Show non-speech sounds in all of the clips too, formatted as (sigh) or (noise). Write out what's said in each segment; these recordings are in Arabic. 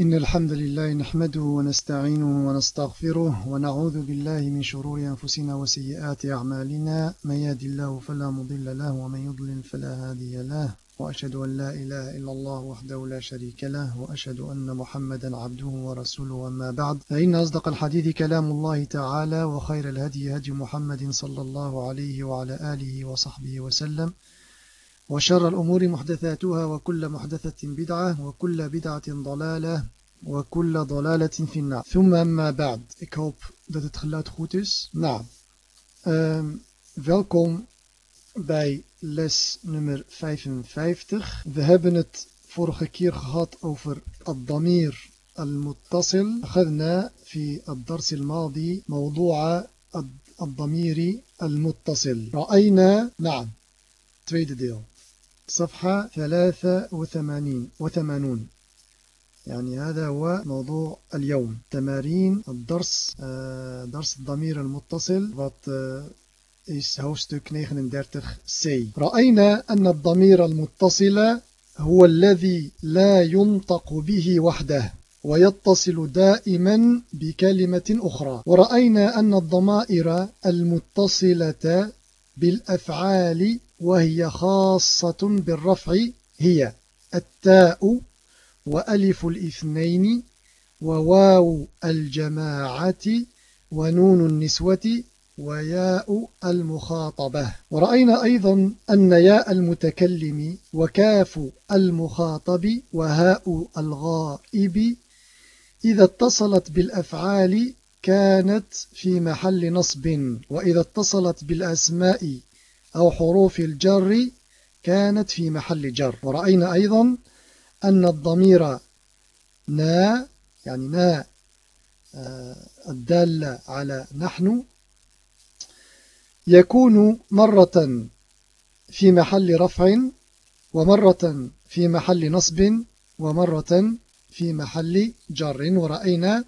إن الحمد لله نحمده ونستعينه ونستغفره ونعوذ بالله من شرور أنفسنا وسيئات أعمالنا. من يهد الله فلا مضل له ومن يضلل فلا هادي له. وأشهد أن لا إله إلا الله وحده لا شريك له وأشهد أن محمدا عبده ورسوله. وما بعد فإن أصدق الحديث كلام الله تعالى وخير الهدي هدي محمد صلى الله عليه وعلى آله وصحبه وسلم. وشر الأمور محدثاتها وكل محدثة بدعة وكل بدعة ضلالة وكل ضلالة في النار. ثم أما بعد ik hoop dat het geluid goed is. nou um, welkom bij les nummer 55 we hebben het vorige keer gehad over الضمير المتصل. أخذنا في الدرس الماضي موضوع الضمير المتصل. رأينا نعم tweede deel. صفحة ثلاثة وثمانين وثمانون. يعني هذا هو موضوع اليوم. تمارين الدرس درس الضمير المتصل 39c رأينا أن الضمير المتصل هو الذي لا ينطق به وحده ويتصل دائما بكلمة أخرى. ورأينا أن الضمائر المتصلة بالأفعال وهي خاصة بالرفع هي التاء وألف الاثنين وواو الجماعة ونون النسوة وياء المخاطبة. ورأينا أيضا أن ياء المتكلم وكاف المخاطب وهاء الغائب إذا اتصلت بالأفعال كانت في محل نصب وإذا اتصلت بالأسماء أو حروف الجر كانت في محل جر. ورأينا أيضا أن الضمير نا يعني نا آه، الدالة على نحن يكون مرة في محل رفع ومرة في محل نصب ومرة في محل جر. ورأينا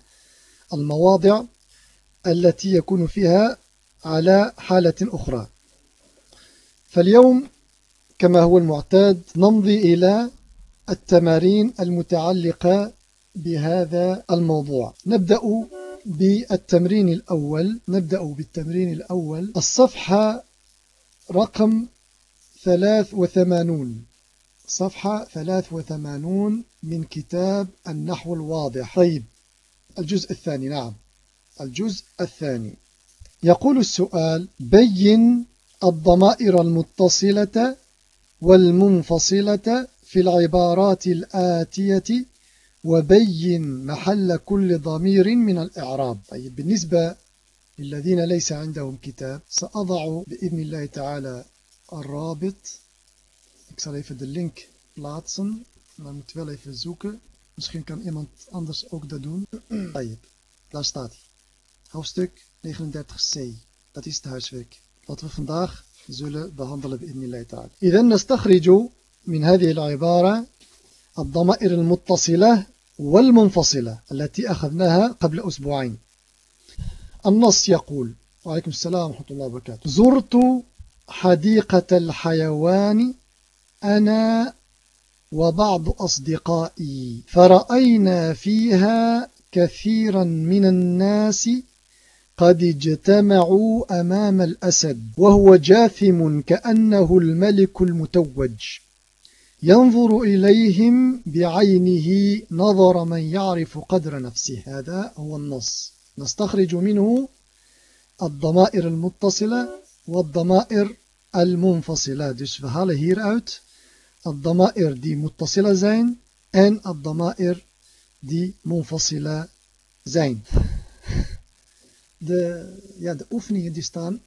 المواضع التي يكون فيها على حالة أخرى. فاليوم كما هو المعتاد نمضي إلى التمارين المتعلقة بهذا الموضوع. نبدأ بالتمرين الأول. نبدأ بالتمرين الأول. الصفحة رقم 83 صفحة 83 من كتاب النحو الواضح. طيب الجزء الثاني. نعم الجزء الثاني. يقول السؤال بين الضمائر المتصلة والمنفصلة في العبارات الآتية وبين محل كل ضمير من الإعراب أي بالنسبة للذين ليس عندهم كتاب سأضع بإذن الله تعالى الرابط أكسر في اللينك بلاتسن لن تفعل في الزوكة مسكين كان iemand أندرس ook dat طيب Daar staat hij. Hoofdstuk 39c. Dat is het. Wat we vandaag zullen behandelen بإذن الله تعالى إذا نستخرج من هذه العبارة الضمائر المتصلة والمنفصلة التي أخذناها قبل أسبوعين النص يقول وعليكم السلام ورحمة الله وبركاته زرت حديقة الحيوان أنا وبعض أصدقائي فرأينا فيها كثيرا من الناس قد اجتمعوا أمام الأسد وهو جاثم كأنه الملك المتوج. ينظر إليهم بعينه نظر من يعرف قدر نفسه. هذا هو النص. نستخرج منه الضمائر المتصلة والضمائر المنفصلة. Dus we halen الضمائر die متصلة zijn en الضمائر die منفصلة zijn de, ja, de oefeningen die staan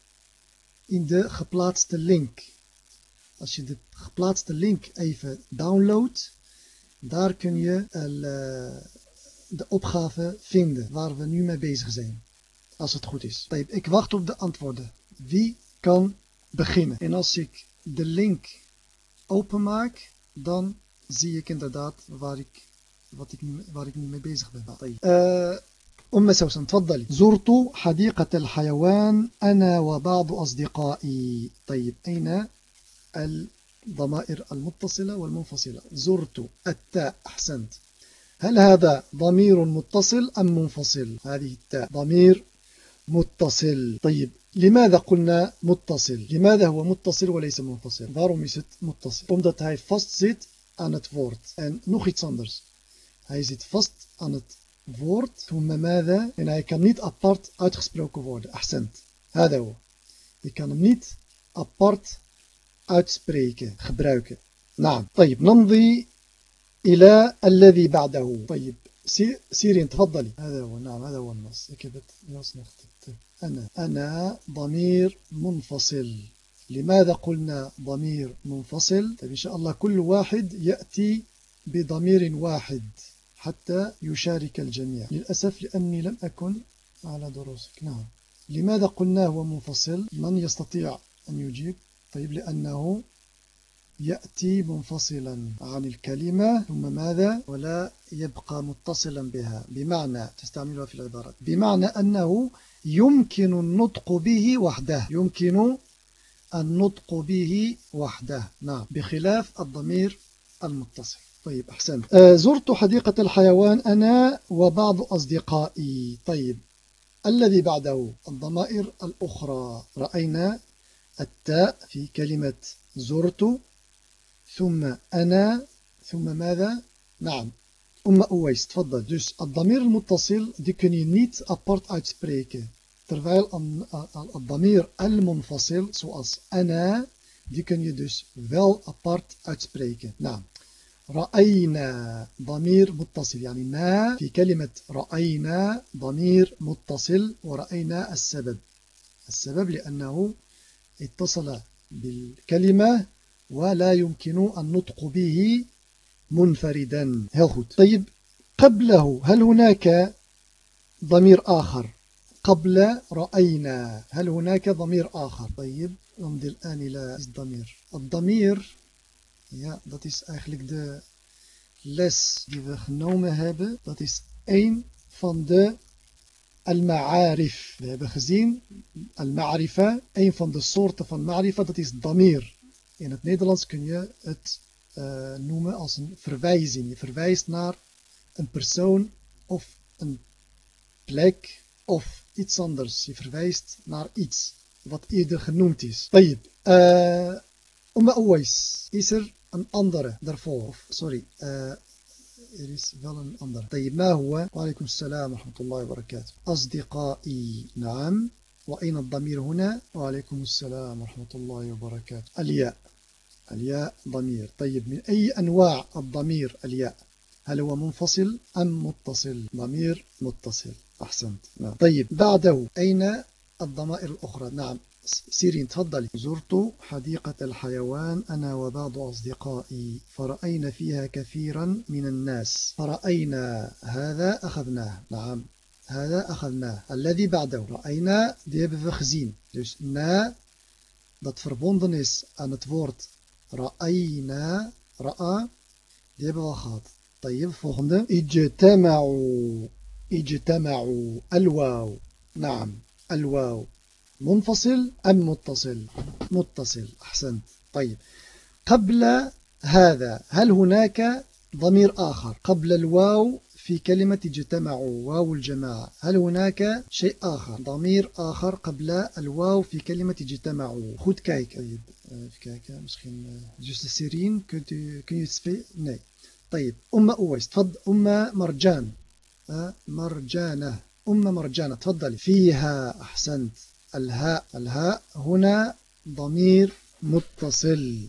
in de geplaatste link. Als je de geplaatste link even downloadt, daar kun je eh, de opgave vinden waar we nu mee bezig zijn. Als het goed is. Ik wacht op de antwoorden. Wie kan beginnen? En als ik de link openmaak, dan zie ik inderdaad waar ik, wat ik, waar ik nu mee bezig ben. Uh, أم سوسن تفضلي. زرت حديقة الحيوان أنا وبعض أصدقائي. طيب أين الضمائر المتصلة والمنفصلة؟ زرت. التاء أحسنت. هل هذا ضمير متصل أم منفصل؟ هذه التاء ضمير متصل. طيب لماذا قلنا متصل؟ لماذا هو متصل وليس منفصل؟ waarom is متصل. omdat hij vast zit aan het woord en nog iets anders hij zit vast aan het woord ثم ماذا en hij kan niet apart uitgesproken worden. أحسنت هذا هو je kan hem niet apart uitspreken gebruiken. نعم طيب نمضي إلى الذي بعده طيب سيرين تفضلي هذا هو نعم هذا هو النص كتبت نص أنا أنا ضمير منفصل لماذا قلنا ضمير منفصل طيب إن شاء الله كل واحد يأتي بضمير واحد حتى يشارك الجميع. للأسف لأني لم أكن على دروسك. نعم. لماذا قلنا هو منفصل؟ من يستطيع أن يجيب؟ طيب لأنه يأتي منفصلا عن الكلمة ثم ماذا؟ ولا يبقى متصلا بها. بمعنى تستعملها في العبارات. بمعنى أنه يمكن النطق به وحده. يمكن النطق به وحده. نعم. بخلاف الضمير المتصل. طيب أحسن آه زرت حديقة الحيوان أنا وبعض أصدقائي. طيب الذي بعده؟ الضمائر الأخرى. رأينا التاء في كلمة زرت ثم أنا ثم ماذا؟ نعم. أم أويس تفضل. dus الضمير المتصل die kun je niet apart uitspreken الضمير المنفصل zoals أنا die kun je dus apart uitspreken نعم. رأينا ضمير متصل يعني ما في كلمة رأينا ضمير متصل ورأينا السبب. السبب لأنه اتصل بالكلمة ولا يمكن النطق به منفردا. طيب قبله هل هناك ضمير آخر؟ قبل رأينا هل هناك ضمير آخر؟ طيب نمضي الآن إلى الضمير. الضمير Ja, dat is eigenlijk de les die we genomen hebben. Dat is één van de al-ma'arif. We hebben gezien, al-ma'arifa, een van de soorten van ma'arifa, dat is damir. In het Nederlands kun je het uh, noemen als een verwijzing. Je verwijst naar een persoon of een plek of iets anders. Je verwijst naar iets wat eerder genoemd is. Tayyip. Uh, Umma Uwais, is er een andere daarvoor. Sorry, uh, er is wel een andere. طيب ما هو؟ وعليكم السلام ورحمة الله وبركاته. أصدقائي نعم. وأين الضمير هنا؟ وعليكم السلام ورحمة الله وبركاته. الياء الياء ضمير. طيب من أي أنواع الضمير الياء؟ هل هو منفصل أم متصل؟ ضمير متصل. أحسنت. نعم. طيب بعده أين الضمائر الأخرى؟ نعم. سيرين تفضلي. زرت حديقة الحيوان أنا وبعض أصدقائي فرأينا فيها كثيرا من الناس. فرأينا هذا أخذناه. نعم هذا أخذناه. الذي بعده؟ رأينا die hebben we gezien dus na dat رأينا رأى die hebben طيب volgende اجتمعوا اجتمعوا. الواو. نعم الواو. منفصل أم متصل؟ متصل. أحسنت. طيب. قبل هذا هل هناك ضمير آخر؟ قبل الواو في كلمة اجتمعوا واو الجماعة. هل هناك شيء آخر؟ ضمير آخر قبل الواو في كلمة اجتمعوا. خد كايك طيب. even kijken misschien dus de serien kunt u kun je het nee طيب. أم أويس. تفضل. أم مرجان. مرجانة. أم مرجانة. تفضلي. فيها. أحسنت. الهاء الهاء هنا ضمير متصل.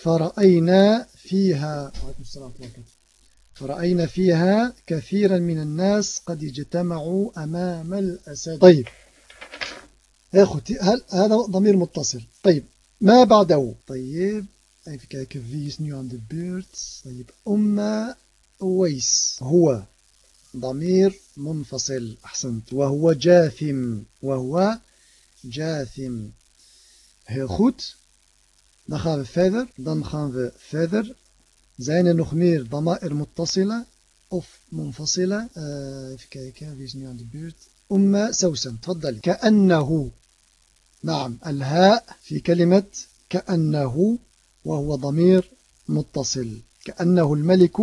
فرأينا فيها فرأينا فيها كثيرا من الناس قد اجتمعوا أمام الأسد. طيب هل هذا ضمير متصل؟ طيب ما بعده؟ طيب even kijken wie is nu طيب أم أويس هو. ضمير منفصل. أحسنت. وهو جاثم. وهو جاثم. Heel goed dan gaan we verder dan gaan ضمائر متصلة. of منفصلة. uh, even kijken wie is nu aan أم سوسن. تفضلي. كأنه. نعم. الهاء في كلمة كأنه. وهو ضمير متصل. كأنه الملك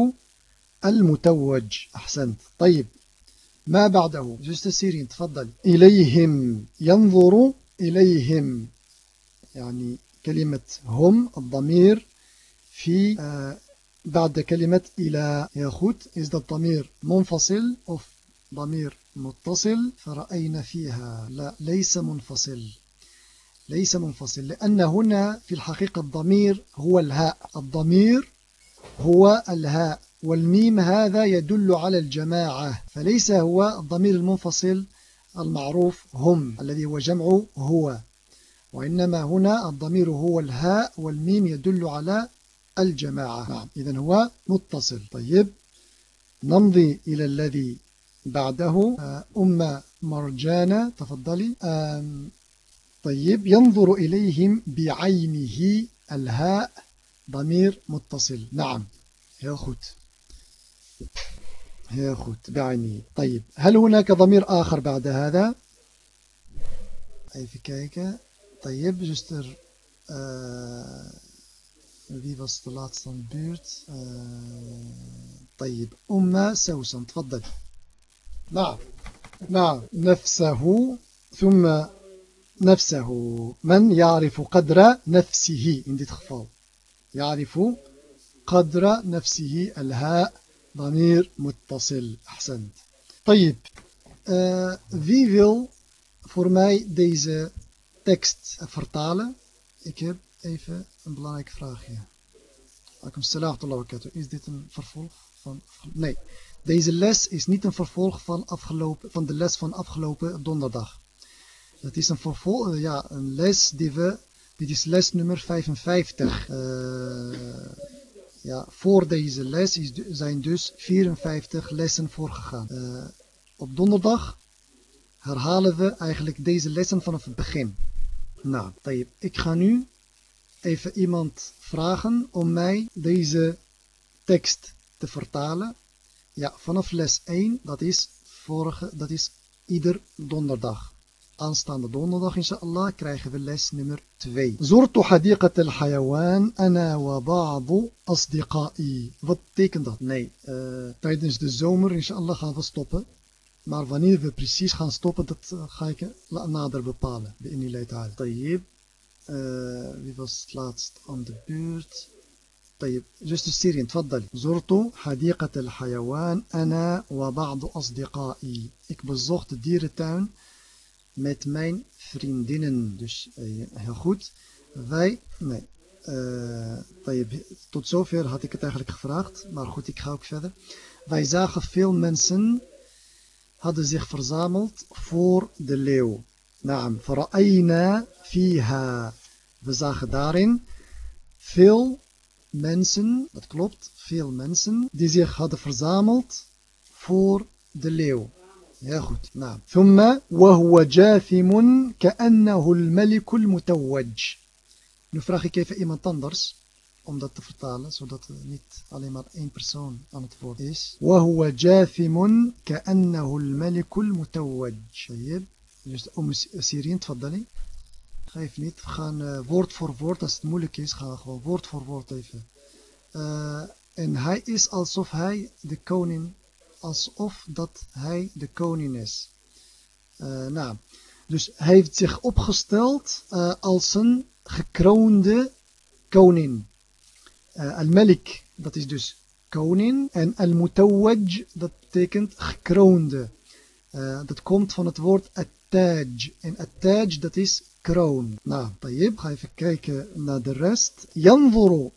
المتوج. أحسنت. طيب ما بعده؟ جزء السيرين تفضل. إليهم. ينظر إليهم. يعني كلمة هم الضمير في آه بعد كلمة إلى يا goed is dat ضمير منفصل of ضمير متصل فرأينا فيها. لا ليس منفصل. ليس منفصل لأن هنا في الحقيقة الضمير هو الهاء. الضمير هو الهاء. والميم هذا يدل على الجماعة فليس هو الضمير المنفصل المعروف هم الذي هو جمع هو. وإنما هنا الضمير هو الهاء والميم يدل على الجماعة. نعم إذن هو متصل. طيب نمضي إلى الذي بعده. آه، أم مرجانة تفضلي. طيب ينظر إليهم بعينه الهاء ضمير متصل. نعم heel goed heel goed بعينه طيب هل هناك ضمير آخر بعد هذا؟ even kijken طيب zuster uh, wie was طيب أم سوسن تفضل. نعم نعم نفسه ثم نفسه. من يعرف قدر نفسه؟ dit geval يعرف قدر نفسه الهاء. ضمير متصل أحسنت طيب uh, wie wil voor mij deze tekst vertalen ik heb even een belangrijke vraagje Alaikum salam wa Is dit een vervolg van... Nee, deze les is niet een vervolg van, afgelopen, van de les van afgelopen donderdag. Het is een vervolg, eh, ja, een les die we, dit is les nummer 55. Uh, eh, ja, voor deze les zijn dus 54 lessen voorgegaan. Uh, op donderdag herhalen we eigenlijk deze lessen vanaf het begin. Nou, ik ga nu even iemand vragen om mij deze tekst te vertalen. Ja, vanaf les 1, dat is, vorige, dat is ieder donderdag. Aanstaande donderdag inshallah krijgen we les nummer 2. Zortu hadiqat al-hayawan ana wa ba'du asdiqai. Wat betekent dat? Nee, uh, tijdens de zomer inshallah gaan we stoppen. Maar wanneer we precies gaan stoppen, dat uh, ga ik nader bepalen. Bi'inillah ta'ala. Tayyib. Uh, wie was het laatst aan de beurt? طيب جست سيرين تفضل زرت حديقة الحيوان أنا وبعض أصدقائي ik bezocht de dierentuin met mijn vriendinnen. Dus eh, heel goed. Wij, nee. Eh, tot zover had ik het eigenlijk gevraagd. Maar goed, ik ga ook verder. Wij zagen veel mensen hadden zich verzameld voor de leeuw. Naam, vera'ayna fiha. We zagen daarin veel mensen, dat klopt, veel mensen die zich hadden verzameld voor de leeuw. يا أخوتي نعم. ثم وهو جاثم كأنه الملك المتوج. نفرخي كيف إيمان تندرس؟ أم دات سو سودات نيت علي مار إين برسون أم إيس وهو جاثم كأنه الملك المتوج. طيب. جزء أم سيرين تفضلي. خايف نيت خان وورد فور وورد أست مولك إيس خا وورد فور وورد إيفا إن هاي إيس ألصف هاي ذا كونين alsof dat hij de koning is. Eh, nou, dus hij heeft zich opgesteld eh, als een gekroonde koning. Uh, Al-Malik, dat is dus koning. En Al-Mutawaj, dat betekent gekroonde. dat komt van het woord attaj. En attaj, dat is kroon. Nou, tayeb, ga even kijken naar de rest. Janvoro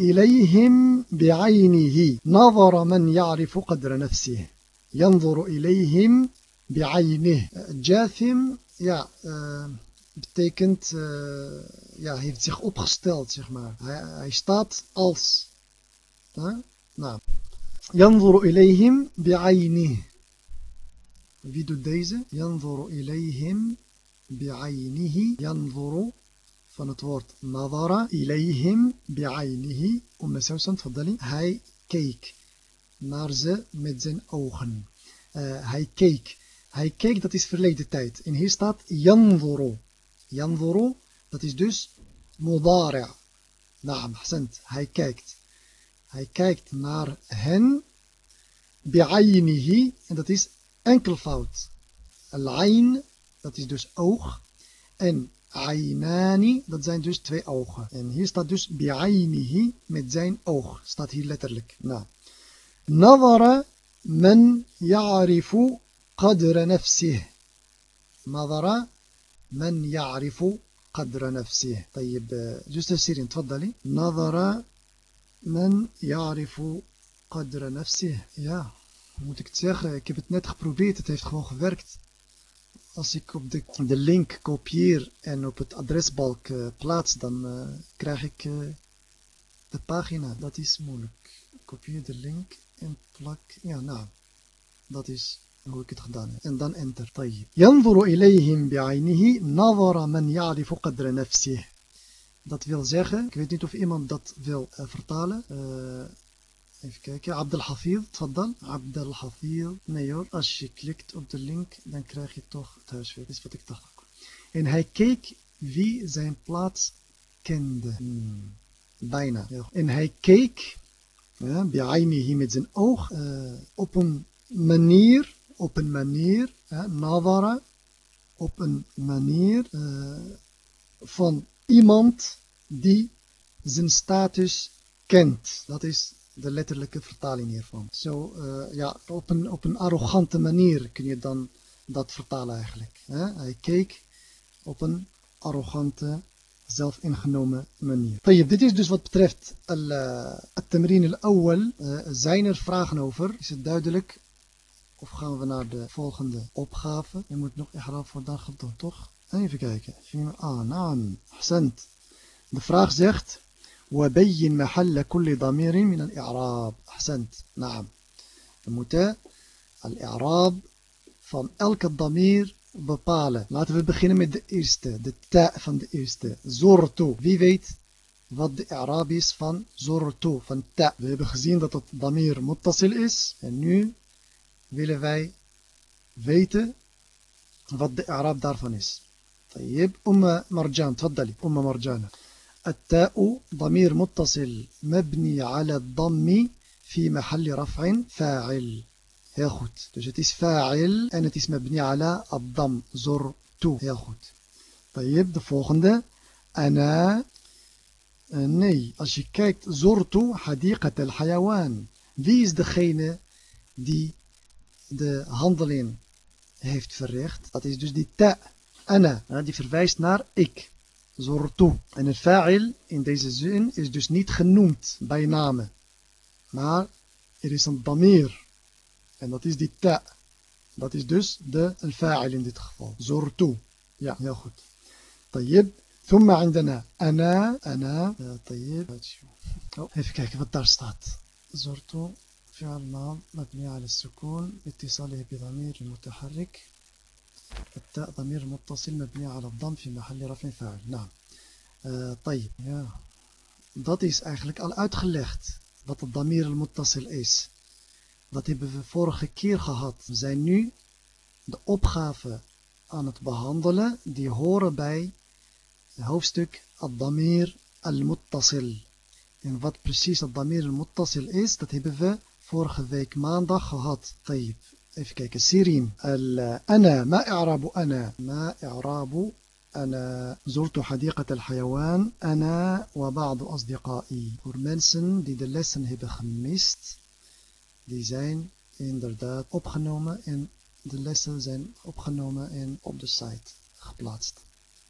إليهم بعينه. نظر من يعرف قدر نفسه. ينظر إليهم بعينه. جاثم uh, betekent ja, heeft zich opgesteld zeg maar hij, hij staat als ينظر إليهم بعينه. wie doet deze ينظر إليهم بعينه. ينظر van het woord nadara ilayhim bi'aynihi. Umm Sausan, tfaddali. Hij keek naar ze met zijn ogen. Uh, hij keek. Hij keek, dat is verleden tijd. En hier staat yanzuru. Yanzuru, dat is dus mudara. Naam, hasant. Hij kijkt. Hij kijkt naar hen bi'aynihi. En dat is enkelvoud. Al-ayn, dat is dus oog. En aynani, dat zijn dus twee ogen. En hier staat dus bi'aynihi met zijn oog. Staat hier letterlijk. Nou. نظر من يعرف قدر نفسه نظر من يعرف قدر نفسه طيب جزء سيرين تفضلي نظر من يعرف قدر نفسه ja moet ik het zeggen ik heb het net geprobeerd het heeft gewoon gewerkt als ik op de, de link kopieer en op het adresbalk uh, plaats dan uh, krijg ik uh, de pagina dat is moeilijk kopieer de link en plak ja nou dat is hoe ik het gedaan heb. En dan enter. طيب. ينظر إليهم بعينه نظر من يعرف قدر نفسه. Dat wil zeggen, ik weet niet of iemand dat wil uh, vertalen. Uh, even kijken. Abdel Hafid, tfaddal. Nee hoor, als je klikt op de link, dan krijg je toch het huiswerk. Dat is wat ik dacht. En hij keek wie zijn plaats kende. Hmm. Bijna. En hij keek, ja, bij met zijn oog, uh, op een manier op een manier, nadara, op een manier uh, van iemand die zijn status kent. Dat is de letterlijke vertaling hiervan. Zo, uh, ja, op een, op een arrogante manier kun je dan dat vertalen eigenlijk. Hè? Hij keek op een arrogante, zelfingenomen manier. Tayyip, dit is dus wat betreft al-tamrin al-awwal. Uh, zijn er vragen over? Is het duidelijk? Of gaan we naar de volgende opgave? Je moet nog ihraab voor dag doen, toch? Even kijken. Ah, naam. De vraag zegt... وبين محل كل ضمير من الإعراب أحسنت نعم moeten al-i'raab van elke damir bepalen. Laten we beginnen met de eerste, de ta van de eerste. Zortu. Wie weet wat de i'raab is van zortu, van ta. We hebben gezien dat het damir muttasil is. En nu willen wij weten wat de Arab daarvan is. طيب أم مرجان تفضلي أم مرجان التاء ضمير متصل مبني على الضم في محل رفع فاعل. ياخد تجتيس فاعل أنا تيس مبني على الضم زرت ja goed طيب de volgende أنا nee als je kijkt زرت حديقة الحيوان. wie is degene die de handeling heeft verricht. Dat die dus die die ene, die verwijst naar ik. زرت. En het فاعل in deze zin is dus niet genoemd bij namen. Maar er is een damir. En dat is die ta. Dat is dus de fa'il in dit geval. Zortu. Ja, heel goed. طيب ثم عندنا أنا أنا طيب even kijken wat daar staat. Zortu. فعل ماض مبني على السكون لاتصاله بضمير المتحرك التاء ضمير متصل مبني على الضم في محل رفع فاعل نعم uh, طيب ja. dat is eigenlijk al uitgelegd wat het damir al-muttasil is dat hebben we vorige keer gehad we zijn nu de opgave aan het behandelen die horen bij het hoofdstuk al-damir al-muttasil en wat precies het damir al-muttasil is dat hebben we vorige week maandag gehad. طيب Even kijken. Sirin. أنا ما إعراب أنا ما إعراب أنا زرت حديقة الحيوان أنا وبعض أصدقائي voor mensen die de lessen hebben gemist die zijn inderdaad opgenomen en de lessen zijn opgenomen en op de site geplaatst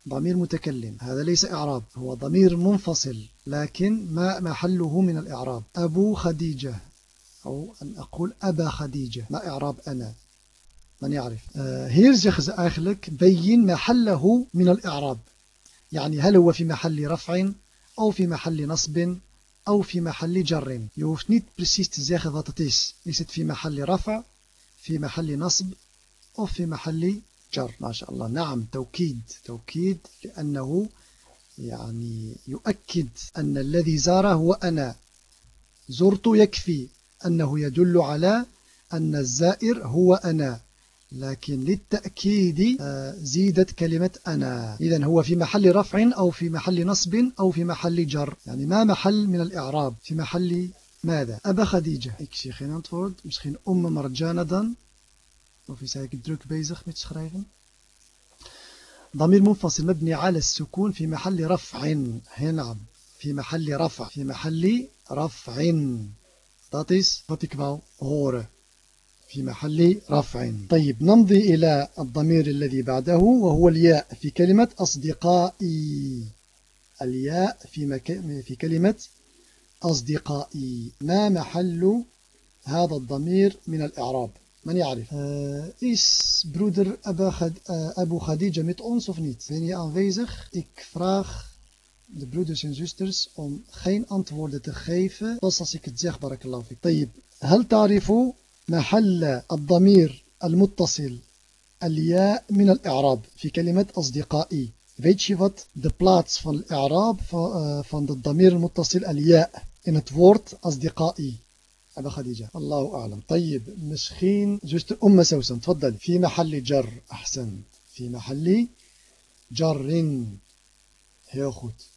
ضمير متكلم هذا ليس إعراب هو ضمير منفصل لكن ما محله من الإعراب أبو خديجة أو أن أقول أبا خديجة ما إعراب أنا من يعرف. hier zeggen ze eigenlijk بين محله من الإعراب. يعني هل هو في محل رفع أو في محل نصب أو في محل جر؟ Je hoeft niet precies is het في محل رفع في محل نصب أو في محل جر؟ ما شاء الله. نعم توكيد توكيد لأنه يعني يؤكد أن الذي زار هو أنا. زرت يكفي. أنه يدل على أن الزائر هو أنا لكن للتأكيد زيدت كلمة أنا. إذا هو في محل رفع أو في محل نصب أو في محل جر. يعني ما محل من الإعراب؟ في محل ماذا؟ أبا خديجة. ik zie geen antwoord misschien أم مرجانة. dan of is eigenlijk ضمير منفصل مبني على السكون في محل رفع. نعم في محل رفع. في محل رفع. Dat is wat ik wou horen. في محل رفع طيب نمضي إلى الضمير الذي بعده وهو الياء في كلمة أصدقائي الياء في, مك... في كلمة أصدقائي ما محل هذا الضمير من الإعراب من يعرف Abba Khad, uh, Abu Khadija met ons of niet? Ben de broeders en zusters om geen antwoorden te geven zoals als ik het zeg barakallahu fik طيب هل تعرف محل الضمير المتصل الياء من الإعراب في كلمة أصدقائي Weet je wat de plaats van الإعراب van de ضمير المتصل الياء in het woord أصدقائي أبا خديجة الله أعلم طيب مسخين زوجة أم سوسن تفضل في محل جر أحسن في محل جر heel goed.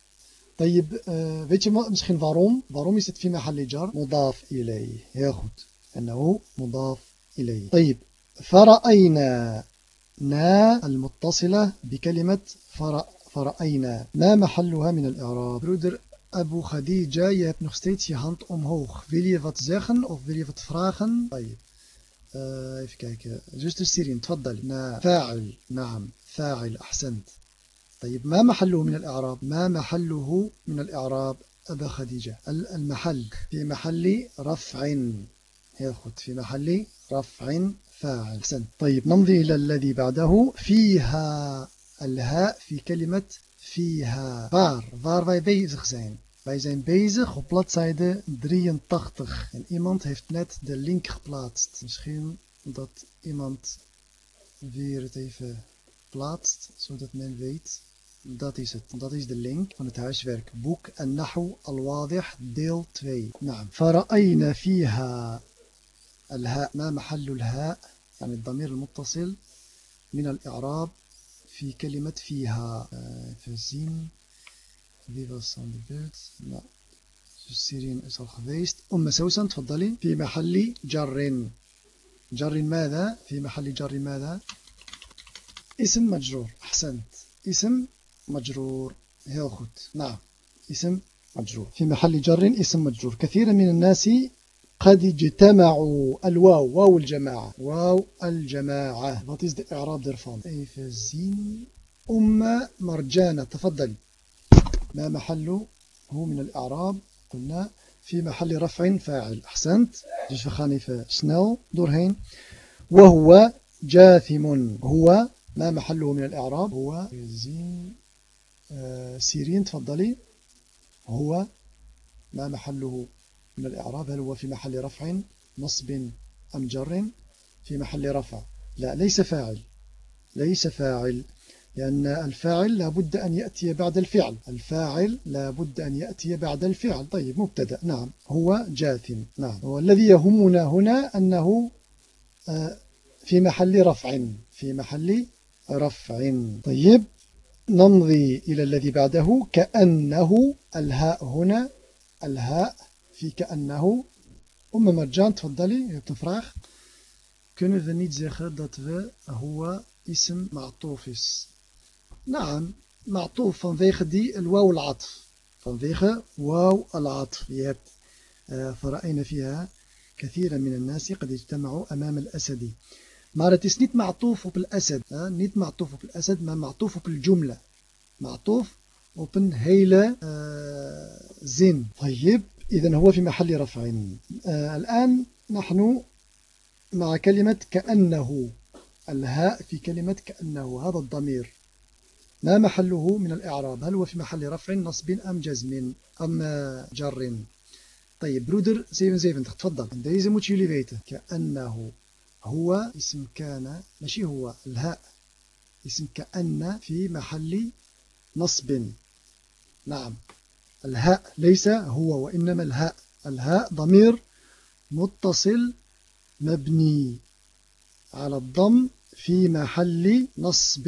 طيب آه، weet je misschien waarom. waarom is het في محل جر مضاف إليه. ja goed أنه مضاف إليه. طيب فرأينا نا المتصلة بكلمة فرأ فرأينا ما محلها من الإعراب. broeder أبو خديجة je hebt gestoken je hand omhoog wil je wat zeggen of wil je wat vragen طيب Uh, even kijken. Zuster Sirin, تفضلي. نا، فاعل. نعم، فاعل. أحسنت. طيب ما محله من الإعراب؟ ما محله من الإعراب أبا خديجة؟ المحل في محل رفع ja goed في محل رفع فاعل. أحسنت. طيب نمضي إلى الذي بعده. فيها الهاء في كلمة فيها. waar waar wij bezig zijn. wij zijn bezig op bladzijde 83 إن يعني iemand heeft net die link geplaatst misschien دات إيماند weer het even plaatst zodat men weet Dat is het. Dat is de link van het huiswerk. Boek An-Nahu Al-Wadih deel 2. نعم. فرأينا فيها الهاء ما محل الهاء يعني الضمير المتصل من الإعراب في كلمة فيها even zien Wie was aan de beurt? Nou, Syriën is al geweest. أم سوسن تفضلي في محل جر جر ماذا؟ في محل جر ماذا؟ اسم مجرور أحسنت اسم مجرور. heel نعم. اسم مجرور. في محل جر اسم مجرور. كثيرا من الناس قد اجتمعوا. الواو واو الجماعة. واو الجماعة. Wat is de إعراب daarvan even zien أم مرجانة تفضلي ما محله من الإعراب. قلنا في محل رفع فاعل. أحسنت. dus we gaan even وهو جاثم. هو ما محله من الإعراب؟ هو زين سيرين تفضلي. هو ما محله من الإعراب؟ هل هو في محل رفع نصب أم جر؟ في محل رفع. لا ليس فاعل. ليس فاعل لأن الفاعل لابد أن يأتي بعد الفعل. الفاعل لابد أن يأتي بعد الفعل. طيب مبتدأ. نعم. هو جاثم. نعم. والذي يهمنا هنا أنه آه، في محل رفع في محل رفع. طيب. نمضي إلى الذي بعده كأنه الهاء هنا الهاء في كأنه. أم مرجان تفضلي je hebt kunnen we niet zeggen dat we هو اسم معطوف is نعم معطوف vanwege die الواو العطف. vanwege واو العطف je hebt uh, فرأينا فيها كثيرا من الناس قد اجتمعوا أمام الأسد. Maar het is niet معطوف op uh, niet معطوف op الأسد maar معطوف op معطوف op een hele طيب إذا هو في محل رفع uh, الآن نحن مع كلمة كأنه. الهاء في كلمة كأنه هذا الضمير. ما محله من الإعراب؟ هل هو في محل رفع نصب أم جزم أم جر طيب برودر 77 تفضل. كأنه. هو اسم كان ماشي هو الهاء. اسم كأن في محل نصب. نعم. الهاء ليس هو وإنما الهاء. الهاء ضمير متصل مبني على الضم في محل نصب.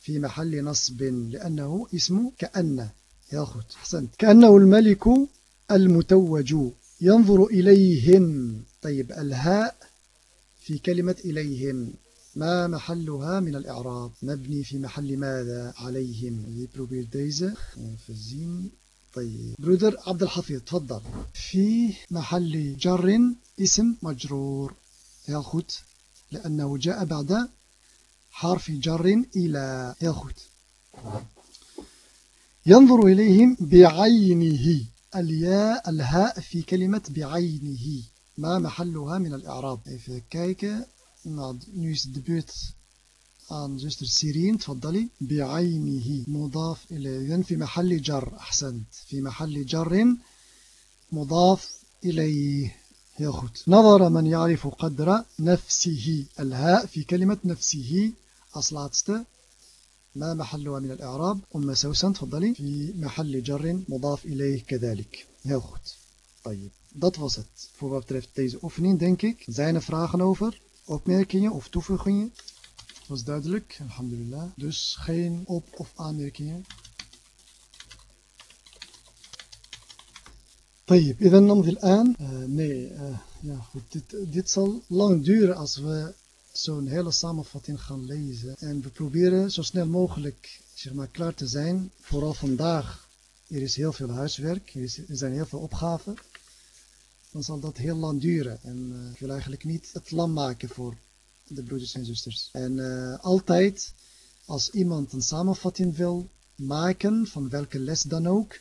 في محل نصب لأنه اسم كأن. يا أخت حسنت كأنه الملك المتوج. ينظر إليهم. طيب الهاء في كلمة إليهم ما محلها من الإعراب؟ مبني في محل ماذا؟ عليهم. طيب. برودر عبد الحفيظ تفضل. في محل جر اسم مجرور. heel لأنه جاء بعد حرف جر إلى. heel ينظر إليهم بعينه. الياء الهاء في كلمة بعينه. ما محلها من الإعراب. even kijken Nou, nu is de beurt aan zuster Sirien. تفضلي. بعينه مضاف إليه. في محل جر أحسنت. في محل جر مضاف إليه. heel goed نظر من يعرف قدر نفسه. الهاء في كلمة نفسه. laatste ما محلها من الإعراب. أم سوسن تفضلي. في محل جر مضاف إليه كذلك. heel goed طيب. dat was het voor wat betreft deze oefening denk ik zijn er vragen over opmerkingen of toevoegingen? Was duidelijk, alhamdulillah. Dus geen op- of aanmerkingen. طيب إذا نمضي الآن uh, nee uh, ja, goed, dit, dit zal lang duren als we zo'n hele samenvatting gaan lezen en we proberen zo snel mogelijk zeg maar, klaar te zijn vooral vandaag er is heel veel huiswerk er, is, er zijn heel veel opgaven dan zal dat heel lang duren. En uh, ik wil eigenlijk niet het lam maken voor de broeders en zusters. En uh, altijd als iemand een samenvatting wil maken, van welke les dan ook,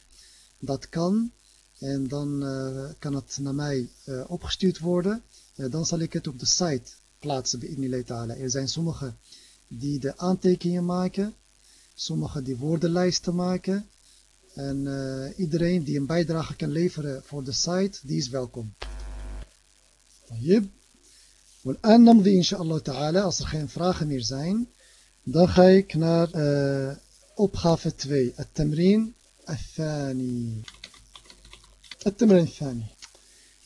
dat kan. En dan uh, kan het naar mij opgestuurd worden. dan zal ik het op de site plaatsen bij Ta'ala. Er zijn sommigen die de aantekeningen maken, sommigen die woordenlijsten maken. En uh, iedereen die een bijdrage kan leveren voor de site, die is welkom. طيب والآن نمضي إن شاء als er geen vragen meer zijn dan ga ik naar uh, opgave 2 التمرين الثاني التمرين الثاني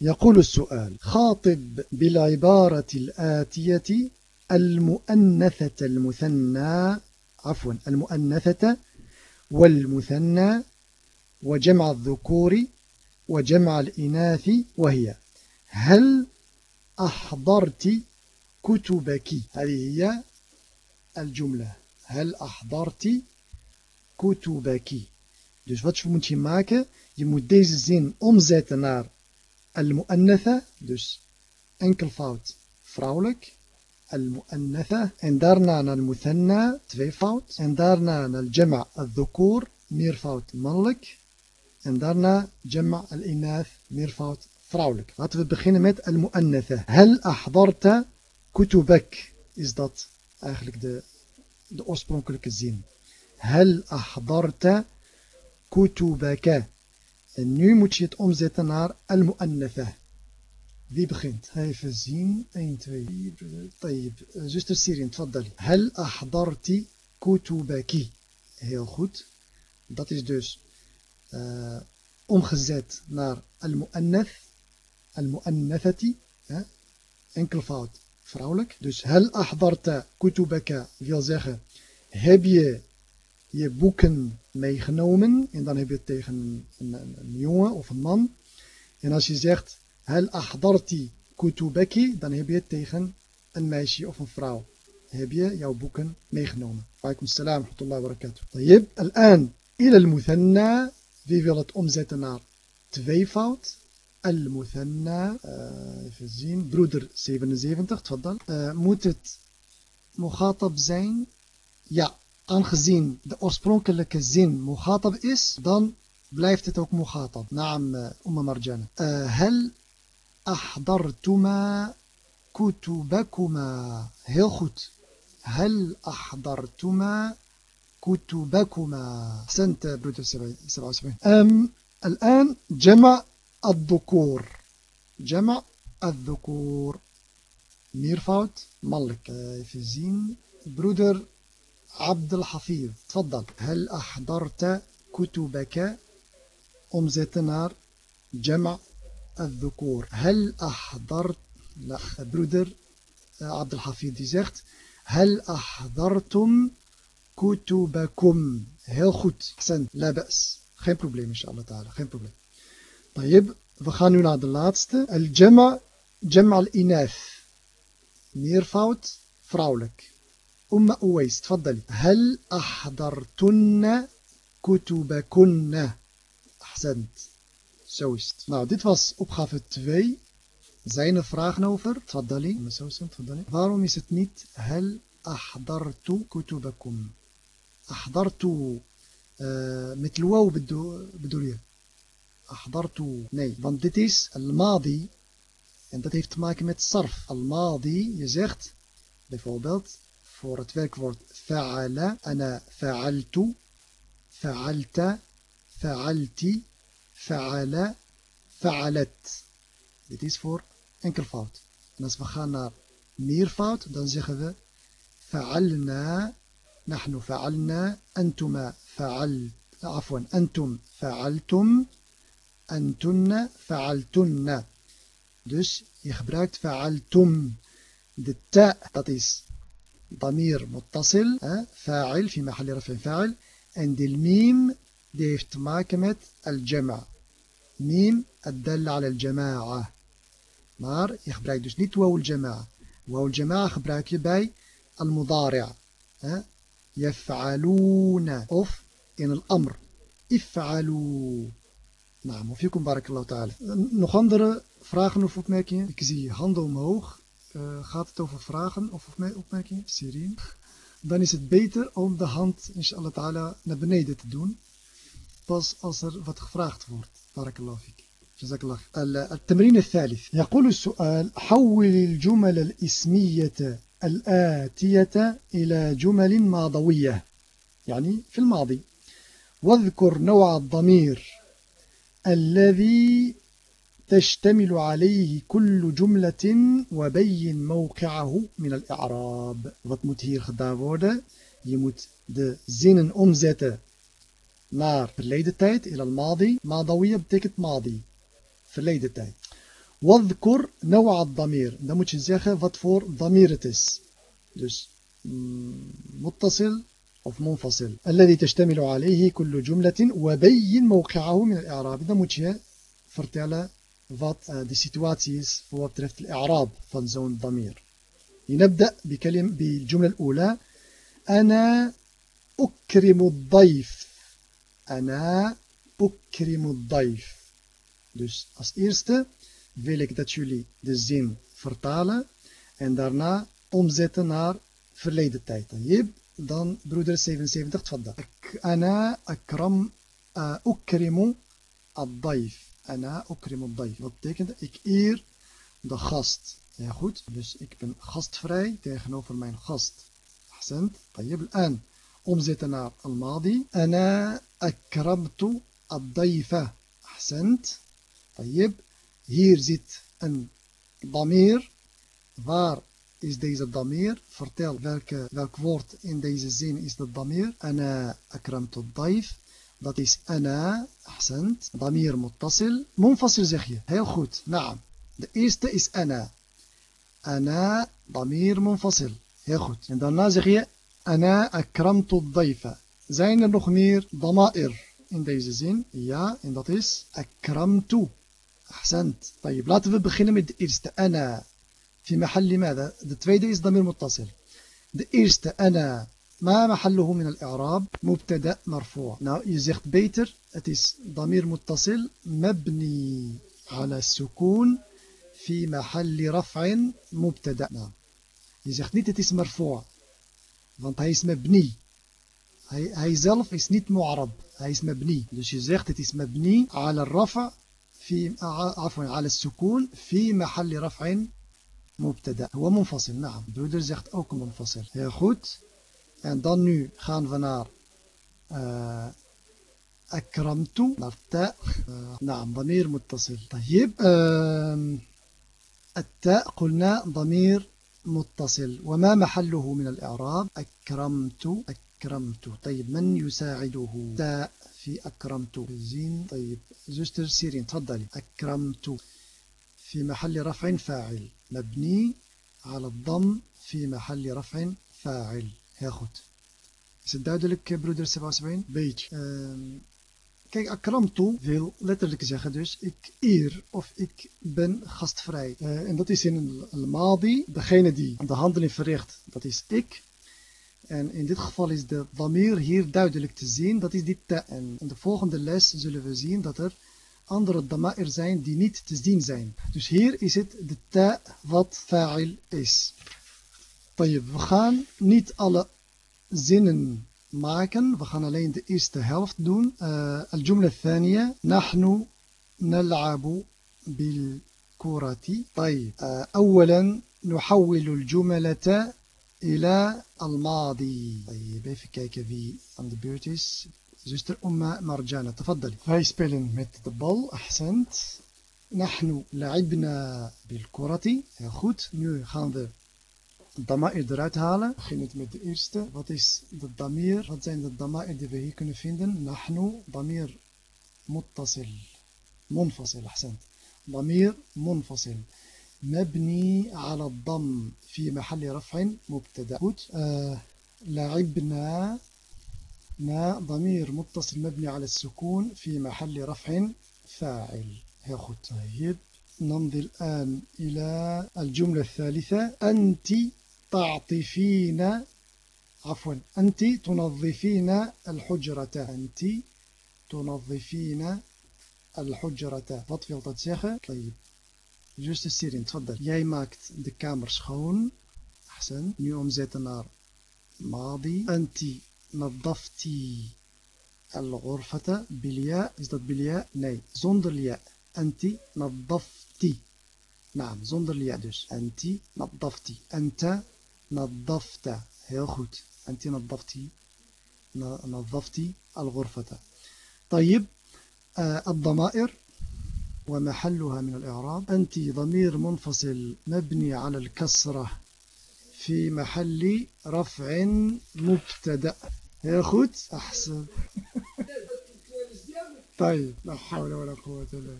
يقول السؤال خاطب بالعبارة الآتية المؤنثة المثنى عفوا المؤنثة والمثنى وجمع الذكور وجمع الإناث وهي هل أحضرت كتبك هذه هي الجملة هل أحضرت كتبك Dus wat moet je maken? Je moet deze zin omzetten naar al-mu'annatha, dus enkelvoud vrouwelijk, al-mu'annatha, en daarna naar al-muthanna, tweevoud, en daarna naar al-jama' al-dhukur, meervoud mannelijk. En daarna jama' al-inath, meervoud vrouwelijk. Laten we beginnen met al-mu'annatha. Hal ahdarta kutubak is dat eigenlijk de, de oorspronkelijke zin. Hal ahdarta kutubaka. En nu moet je het omzetten naar al-mu'annatha. Wie begint? Even zien. 1, 2, 3. طيب. Zuster Sirin, تفضلي. هل أحضرت كتبك? Heel goed. Dat is dus uh, omgezet naar al-mu'annath, al-mu'annathati, enkelvoud vrouwelijk. Dus hel ahdarta kutubaka wil zeggen, heb je je boeken meegenomen? En dan heb je het tegen een, een, een jongen of een man. En als je zegt, hel ahdarti kutubaki, dan heb je het tegen een meisje of een vrouw. Heb je jouw boeken meegenomen. Alaikum salam wa rahmatullahi wa barakatuh. طيب الآن إلى المثنى Wie wil het omzetten naar tweevoud? Al-Muthanna. Uh, even zien. Broeder 77. Tfaddal. Uh, moet het Mughatab zijn? Ja. Aangezien de oorspronkelijke zin Mughatab is, dan blijft het ook Mughatab. Naam uh, Umma Marjana. Hel ahdartuma kutubakuma. Heel goed. Hel ahdartuma كتبكما. broeder 77 um الآن جمع الذكور. جمع الذكور. meervoud mannelijk في zin. broeder عبد الحفيظ. تفضل. هل أحضرت كتبك؟ omzetten naar جمع الذكور. هل أحضرت لا broeder عبد الحفيظ die هل أحضرتم كتبكم. Heel goed أحسنت لا بأس geen probleem إن شاء الله تعالى geen probleem. طيب we gaan nu الجمع جمع الإناث meervoud vrouwelijk أم أويس تفضلي هل أحضرتن كتبكن أحسنت zo is het نعم dit was opgave 2 زين فراغن أوفر تفضلي أم سويست تفضلي warum is هل أحضرت كتبكم Ahdartu met الواو bedoel je أحضرت nee want dit is al-madi en dat heeft te maken met sarf al-madi je zegt bijvoorbeeld voor het werkwoord fa'ala ana fa'altu fa'alta fa'alti fa'ala fa'alat dit is voor enkelvoud en als we gaan naar meervoud dan zeggen we fa'alna نحن فعلنا أنتما فعل عفوا أنتم فعلتم أنتن فعلتن. دس يخبرك فعلتم. التاء تطيس ضمير متصل فاعل في محل رفع فاعل. عند الميم die heeft te maken met الجمع. ميم الدال على الجماعة. maar je gebruikt dus niet واو الجماعة. واو الجماعة gebruik je bij المضارع يفعلون of in الأمر افعلوا نعم وفيكم بارك الله تعالى nog andere vragen of opmerkingen ik zie handen omhoog uh, gaat het over vragen of opmerkingen Sirin dan is het beter om de hand inshallah ta'ala naar beneden te doen pas als er wat gevraagd wordt الله فيك جزاك الله التمرين الثالث يقول السؤال حول الجمل الإسمية الآتية إلى جمل ماضوية يعني في الماضي واذكر نوع الضمير الذي تشتمل عليه كل جملة وبين موقعه من الإعراب Wat moet hier gedaan worden? Je moet de zinnen omzetten naar verleden tijd, إلى الماضي. ماضوية betekent ماضي, verleden tijd. واذكر نوع الضمير. dan moet je zeggen wat ضمير متصل of منفصل. الذي تشتمل عليه كل جملة وبين موقعه من الإعراب. dan moet je situatie is voor wat betreft الإعراب. zo'n ضمير. نبدأ بكلمة بالجملة الأولى. أنا أكرم الضيف. أنا أكرم الضيف. Dus als eerste wil ik dat jullie de zin vertalen en daarna omzetten naar verleden tijd. Dan broeder 77, tfadda. Ana akram ukrimu ad-daif. Ana ukrimu ad-daif. Wat betekent Ik eer de gast. Ja goed, dus ik ben gastvrij tegenover mijn gast. Ahsend. Tayyib. Omzetten naar al-madi. Ana akramtu ad-daifa. Ahsend. Tayyib. Hier zit een damir waar is deze damir. Vertel welke, welk woord in deze zin is dat damir. Ana akramtu daif. Dat is ana, ahsend. Damir muttasil. Munfasil zeg je. Heel goed. Naam. De eerste is ana. Ana damir munfasil. Heel goed. En daarna zeg je ana akramtu daifa. Zijn er nog meer dama'ir in deze zin? Ja, en dat is akramtu. أحسنت. طيب لا تفب خينا من إرست أنا في محل ماذا؟ دتفيد إز ضمير متصل. de eerste أنا. ما محله من الإعراب؟ مبتدأ مرفوع. nou je zegt beter het is ضمير متصل مبني على السكون في محل رفع مبتدأ. نعم. je zegt niet het is مرفوع. فانت هاي اسم بني. هاي زلف اسنيت معرب. هاي اسم بني. لش يزيخت أتيس مبني على الرفع في عفوا على السكون في محل رفع مبتدأ. هو منفصل نعم. Broeder zegt منفصل. Heel goed en dan nu gaan we naar تاء uh, نعم ضمير متصل. طيب التاء قلنا ضمير متصل. وما محله من الإعراب؟ أكرمت أكرمت. طيب من يساعده؟ تاء. في أكرمت زين طيب زوستر سيرين تفضلي أكرمت في محل رفع فاعل مبني على الضم في محل رفع فاعل heel goed is het duidelijk broeder 77 beetje uh, Kijk, akramtu wil letterlijk zeggen dus ik eer of ik ben gastvrij. Uh, en dat is in al-madi. Degene die de handeling verricht, dat is ik. En in dit geval is de damir hier duidelijk te zien. Dat is die ta. En in de volgende les zullen we zien dat er andere dama'ir zijn die niet te zien zijn. Dus hier is het de ta wat fa'il is. We gaan niet alle zinnen maken. We gaan alleen de eerste helft doen. الجملة الثانية نحن نلعب بالكرة طيب أولا نحول الجملة إلى الماضي. طيب في كيكة في aan de beurt is zuster أم مرجانة. تفضلي. wij spelen met de bal أحسنت. نحن لعبنا بالكرة. goed nu gaan de الضمائر eruit halen begint met eerst wat is الضمير wat zijn الضمائر die we kunnen vinden. نحن ضمير متصل. منفصل. أحسنت. ضمير منفصل. مبني على الضم في محل رفع مبتدأ. آه لعبنا نا ضمير متصل مبني على السكون في محل رفع فاعل. heel goed طيب نمضي الآن إلى الجملة الثالثة. أنت تعطفين عفوا أنت تنظفين الحجرة. أنت تنظفين الحجرة. wat wil dat طيب. Juste Sirin, تفضل. jij maakt de kamer schoon أحسن. nu omzetten naar ماضي. أنت نظفتي الغرفة بالياء is dat بالياء nee zonder الياء. أنت نظفتي. نعم zonder الياء dus أنت نظفتي. أنت نظفت. heel goed أنت نظفتي. نظفتي الغرفة. طيب آه الضمائر. ومحلها من الإعراب أنت ضمير منفصل مبني على الكسرة في محل رفع مبتدأ. heel goed أحسن. طيب لا حول ولا قوة إلا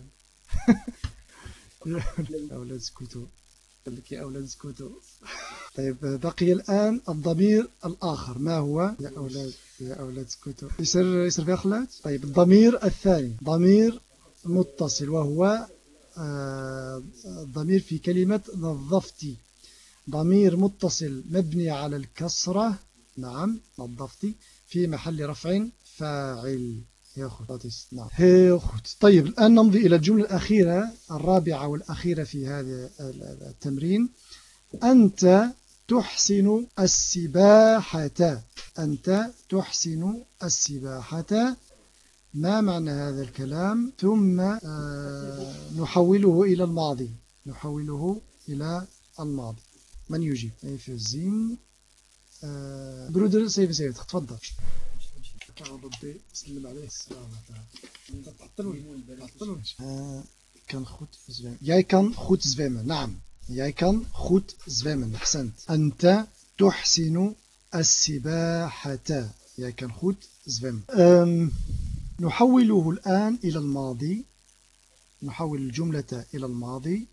بالله. يا أولاد اسكتوا لك يا أولاد اسكتوا طيب بقي الآن الضمير الآخر. ما هو؟ يا أولاد يا أولاد اسكتوا يصير يصير في أخلات طيب الضمير الثاني. ضمير متصل وهو الضمير في كلمة نظفتي ضمير متصل مبني على الكسرة. نعم نظفتي في محل رفع فاعل. Heel goed. طيب الآن نمضي إلى الجملة الأخيرة الرابعة والأخيرة في هذا التمرين. أنت تحسن السباحة. أنت تحسن السباحة. ما معنى هذا الكلام؟ ثم آه، نحوله إلى الماضي. نحوله إلى الماضي. من يجيب؟ أيفزين آه، برودر سيف سيف تفضل ربي سلم عليه السلام كان خوت زفيم جاي كان خوت زفيم نعم. جاي كان خوت زفيم أحسنت. أنت تحسن السباحة. جاي كان خوت زفيم نحوله الآن إلى الماضي. نحول الجملة إلى الماضي.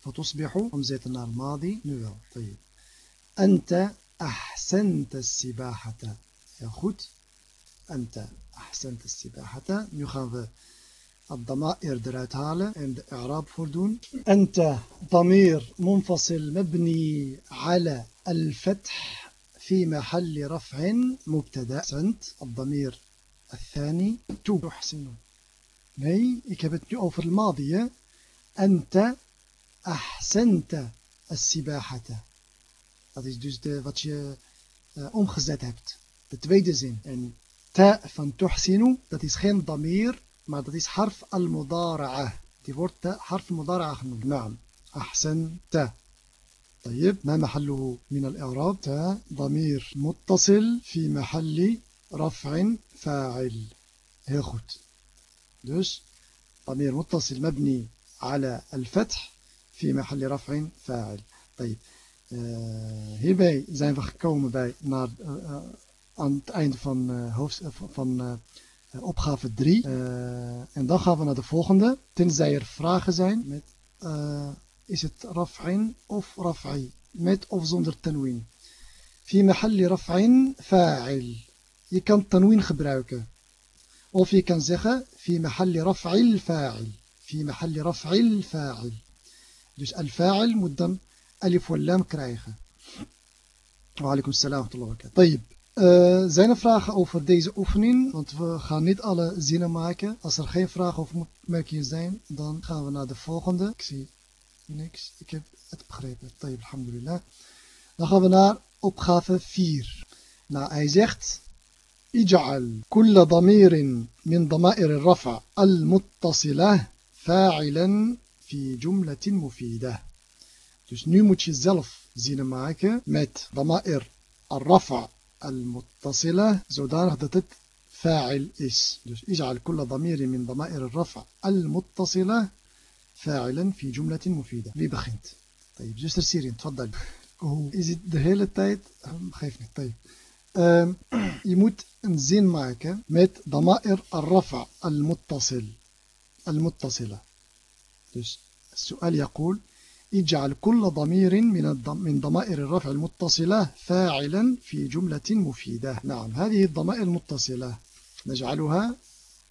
فتصبح همزة الماضي نوع طيب. أنت أحسنت السباحة يا خد أنت أحسنت السباحة. We الضمائر halen en de إعراب voor أنت ضمير منفصل مبني على الفتح في محل رفع مبتدأ. أحسنت الضمير الثاني تو. أحسن ناي إكبت أو في الماضية. أنت أحسنت السباحة. هذا هو dus de wat je uh, omgezet hebt de tweede تاء van تحسن dat is geen ضمير مع dat is حرف المضارعة. die wordt حرف المضارعة genoemd نعم. أحسنت. طيب ما محله من الإعراب؟ تاء ضمير متصل في محل رفع فاعل heel goed dus ضمير متصل مبني على الفتح في محل رفع فاعل طيب uh, hierbij zijn we gekomen bij naar uh, aan het einde van, uh, hoofd, uh, van uh, opgave 3. en dan gaan we naar de volgende. Tenzij er vragen zijn met is het raf'in of raf'i? Met of zonder tanwin? في محل رفع فاعل Je kan tanwin gebruiken. Of je kan zeggen, fi mahalli raf'il fa'il. Fi mahalli raf'il fa'il. Dus al-fa'il moet dan alif wal lam krijgen. Wa alaikum salam wa rahmatullahi uh, zijn er vragen over deze oefening? Want we gaan niet alle zinnen maken. Als er geen vragen of opmerkingen zijn, dan gaan we naar de volgende. Ik zie niks. Ik heb het begrepen. Tayyip, alhamdulillah. Dan gaan we naar opgave 4. Nou, hij zegt... اجعل كل ضمير من ضمائر الرفع المتصلة فاعلا في جملة مفيدة Dus nu moet je zelf zinnen maken met ضمائر الرفع المتصلة zodanig dat het فاعل is. Dus اجعل كل ضمير من ضمائر الرفع المتصلة فاعلا في جملة مفيدة. Wie begint? طيب zuster Sirien, تفضل. Hoe is het de hele tijd? Geef niet. طيب. Um, je moet een zin maken met ضمائر الرفع المتصل المتصلة. Dus السؤال يقول اجعل كل ضمير من من ضمائر الرفع المتصلة فاعلا في جملة مفيدة. نعم هذه الضمائر المتصلة نجعلها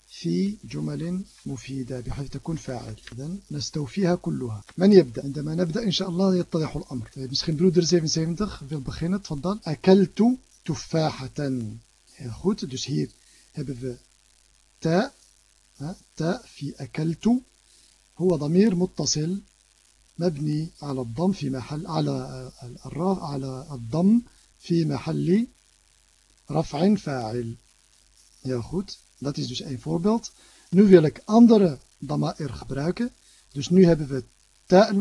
في جمل مفيدة بحيث تكون فاعل. إذن نستوفيها كلها. من يبدأ؟ عندما نبدأ إن شاء الله يتضح الأمر. misschien broeder 77 wil beginnen تفضل. أكلت تفاحة heel goed dus hier hebben we تاء تاء في أكلت هو ضمير متصل مبني على الضم في محل على الراء على الضم في محل رفع فاعل Heel goed, dat is dus één voorbeeld. Nu wil ik andere dama'ir gebruiken. Dus nu hebben we ta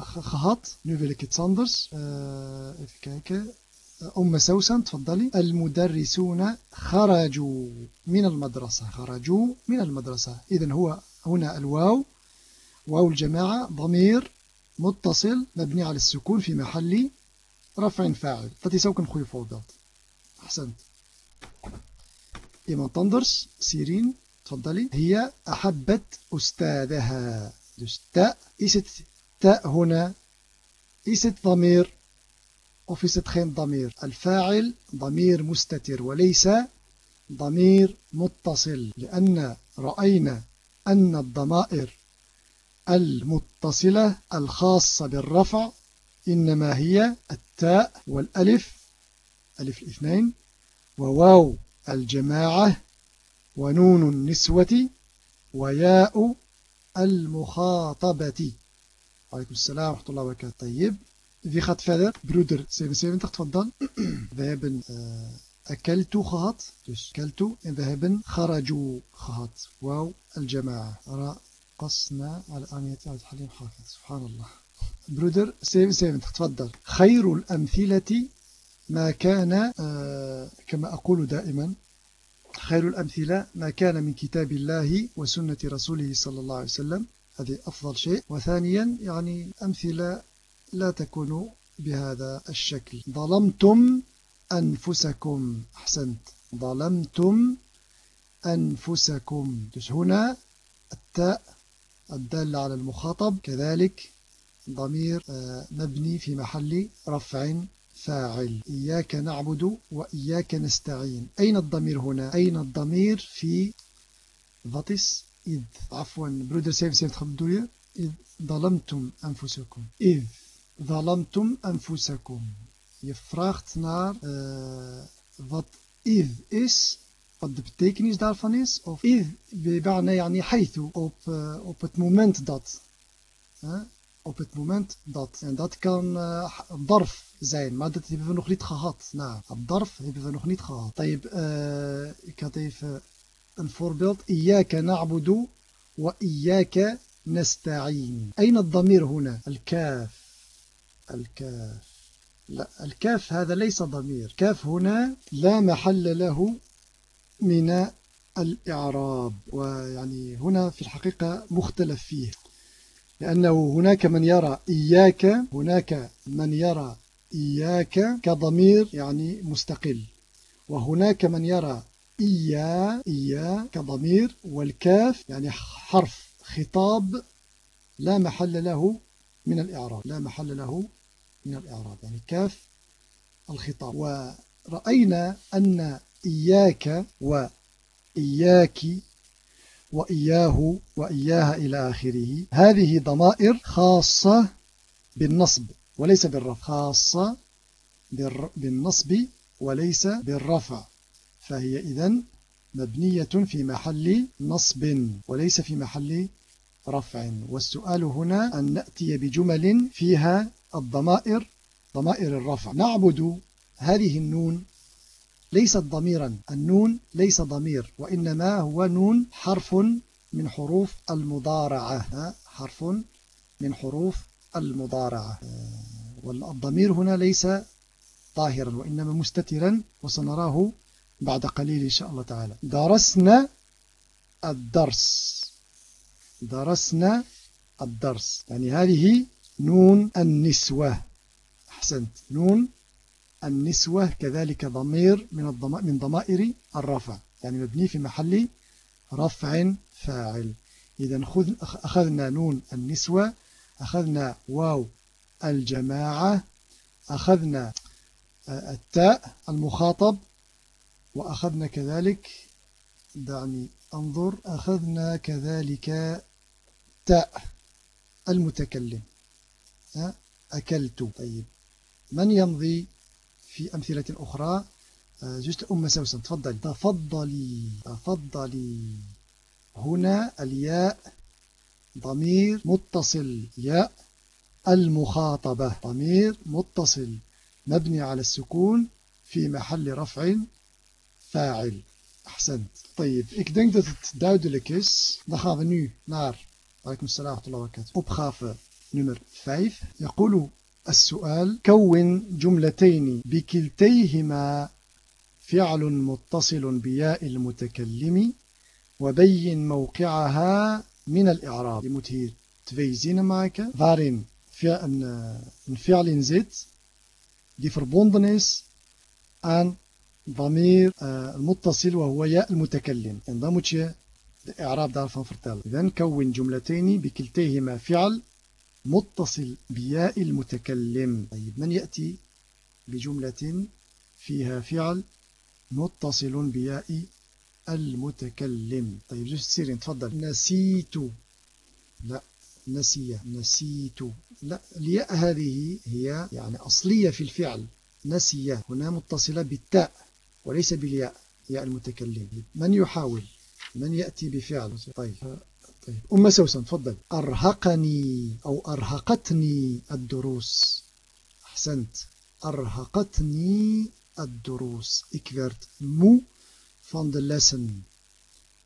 gehad. Nu wil ik iets anders. Uh, even kijken. أم سوسن تفضلي. المدرسون خرجوا من المدرسة خرجوا من المدرسة. إذن هو هنا الواو واو الجماعة ضمير متصل مبني على السكون في محل رفع فاعل. ook een goede voorbeeld أحسنت. iemand anders سيرين تفضلي. هي أحبت أستاذها. dus تا is het تا هنا het ضمير. Het geen ضمير. الفاعل ضمير مستتر وليس ضمير متصل لأن رأينا أن الضمائر المتصلة الخاصة بالرفع إنما هي التاء والألف ألف الاثنين وواو الجماعة ونون النسوة وياء المخاطبة. عليكم السلام ورحمة الله وبركاته. طيب Wie gaat verder? Broeder 77, tfaddal. (clears throat) We hebben uh, akeltu gehad. Dus keltu. En we hebben kharaju gehad. Wauw, al-jama'a. Ra قصنا على آنية عبد الحليم حافظ سبحان الله برودر 77 تفضل خير الأمثلة ما كان كما أقول دائما خير الأمثلة ما كان من كتاب الله وسنة رسوله صلى الله عليه وسلم هذه أفضل شيء وثانيا يعني أمثلة لا تكون بهذا الشكل. ظلمتم أنفسكم. أحسنت. ظلمتم أنفسكم. هنا التاء الدالة على المخاطب. كذلك ضمير آه، مبني في محل رفع فاعل. إياك نعبد وإياك نستعين. أين الضمير هنا؟ أين الضمير في ضطس إذ. عفوا برودر 77 bedoel إذ. ظلمتم أنفسكم. إذ. ظلمتم أنفسكم je vraagt naar uh, wat إذ is wat de betekenis daarvan is. Of بمعنى يعني حيث op, uh, op het moment dat. Uh, op het moment dat. En dat kan uh, darf zijn, maar dat hebben we nog niet gehad. Nou, darf hebben we nog niet gehad. طيب, uh, ik had even een voorbeeld. إياك نعبد وإياك نستعين. أين الضمير هنا؟ الكاف. الكاف. لا الكاف هذا ليس ضمير كاف هنا لا محل له من الإعراب ويعني هنا في الحقيقة مختلف فيه لأنه هناك من يرى إياك هناك من يرى إياك كضمير يعني مستقل وهناك من يرى إيا إيا كضمير والكاف يعني حرف خطاب لا محل له من الإعراب. لا محل له من الإعراب. يعني كاف الخطاب. ورأينا أن إياك إياك وإياه وإياها إلى آخره. هذه ضمائر خاصة بالنصب وليس بالرفع. خاصة بالنصب وليس بالرفع. فهي إذن مبنية في محل نصب وليس في محل رفع. والسؤال هنا أن نأتي بجمل فيها الضمائر ضمائر الرفع. نعبد هذه النون ليست ضميرا. النون ليس ضمير وإنما هو نون حرف من حروف المضارعة. حرف من حروف المضارعة. والضمير هنا ليس ظاهرا وإنما مستترا وسنراه بعد قليل إن شاء الله تعالى. درسنا الدرس. درسنا الدرس. يعني هذه نون النسوة. أحسنت. نون النسوة كذلك ضمير من الضمائر من ضمائر الرفع. يعني مبني في محل رفع فاعل. إذا أخذنا نون النسوة أخذنا واو الجماعة أخذنا آه، التاء المخاطب وأخذنا كذلك دعني أنظر أخذنا كذلك تاء المتكلم. أكلت. طيب. من يمضي في أمثلة أخرى؟ جست أم سوسن. تفضل تفضلي. تفضلي. هنا الياء ضمير متصل. ياء المخاطبة. ضمير متصل. مبني على السكون في محل رفع فاعل. أحسنت. طيب. Ik denk dat het duidelijk is. Dan gaan we nu naar عليكم السلام ورحمة الله وبركاته. Opgave nummer 5 يقول السؤال كون جملتين بكلتيهما فعل متصل بياء المتكلم وبين موقعها من الإعراب. je waarin een, een fi'al in zit die verbonden is aan ضمير المتصل وهو ياء المتكلم. en dan إعراب daarvan vertellen إذن كون جملتين بكلتيهما فعل متصل بياء المتكلم. طيب من يأتي بجملة فيها فعل متصل بياء المتكلم؟ طيب جوست سيرين تفضل. نسيت. لا نسي نسيت. لا الياء هذه هي يعني أصلية في الفعل. نسي هنا متصلة بالتاء وليس بالياء ياء المتكلم. من يحاول؟ من يأتي بفعل؟ طيب طيب. أم سوسن تفضل. أرهقني أو أرهقتني الدروس. أحسنت. أرهقتني الدروس. Werd moe van de lessen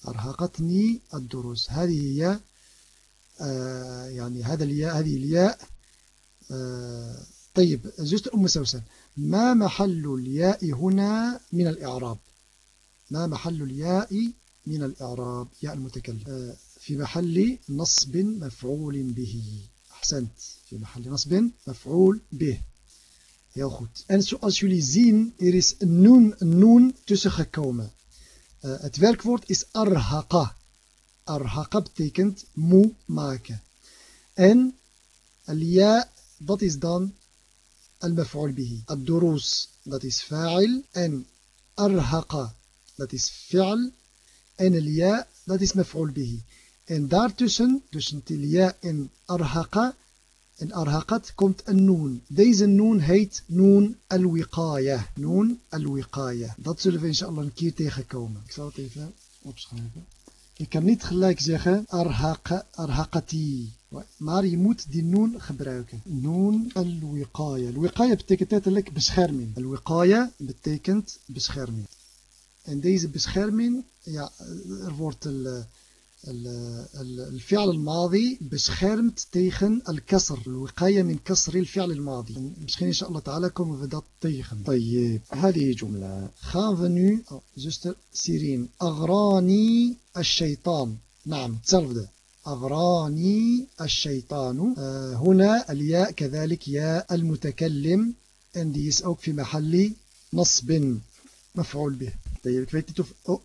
أرهقتني الدروس. هذه هي آه يعني هذا الياء هذه الياء آه طيب. زوجة أم سوسن ما محل الياء هنا من الإعراب؟ ما محل الياء من الإعراب يا المتكلم. آه، في محل نصب مفعول به. أحسنت. في محل نصب مفعول به. يا خود أن سؤال شلي زين إرس النون النون تسخ كومة آه، اتفرك فورد إس أرهقة أرهقة بتكنت مو معك أن الياء ضط إس دان المفعول به. الدروس ذات إس فاعل. أن أرهقة ذات إس فعل. En al-ya, dat is maf'ul bihi. En daartussen, tussen tilya en arhaqa, en arhaqat komt een noon. Deze noon heet noon al-wiqaya. Noon al-wiqaya. Dat zullen we inshallah een keer tegenkomen. Ik zal het even opschrijven. Je kan niet gelijk zeggen arhaqa, arhaqati. Maar je moet die noon gebruiken. Noon al-wiqaya. Al-wiqaya betekent letterlijk bescherming. Al-wiqaya betekent bescherming. En deze bescherming, ja, er wordt... الفعل الماضي beschermt tegen الكسر الوقاية من كسر الفعل الماضي misschien إن شاء الله تعالى komen we dat tegen. طيب هذه جملة. Gaan we nu oh, zuster Sirien أغراني الشيطان. نعم hetzelfde. أغراني الشيطان. آه هنا الياء كذلك ياء المتكلم. En die is ook في محل نصب مفعول به. طيب كفيت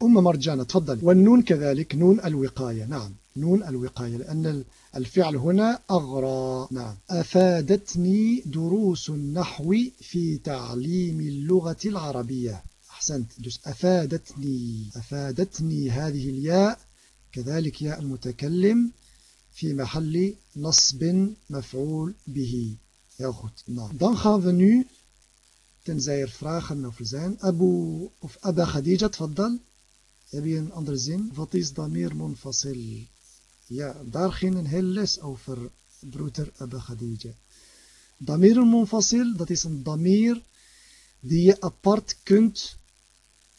أم مرجانة تفضل. والنون كذلك نون الوقاية نعم. نون الوقاية لأن الفعل هنا أغرى نعم. أفادتني دروس النحو في تعليم اللغة العربية. أحسنت dus أفادتني أفادتني هذه الياء كذلك ياء المتكلم في محل نصب مفعول به. heel goed nou dan gaan tenzij er vragen over zijn Abu of Abba Khadija tfaddal heb je een andere zin wat is damir munfasil ja daar ging een hele les over broeder Abba Khadija damir munfasil dat is een damir die je apart kunt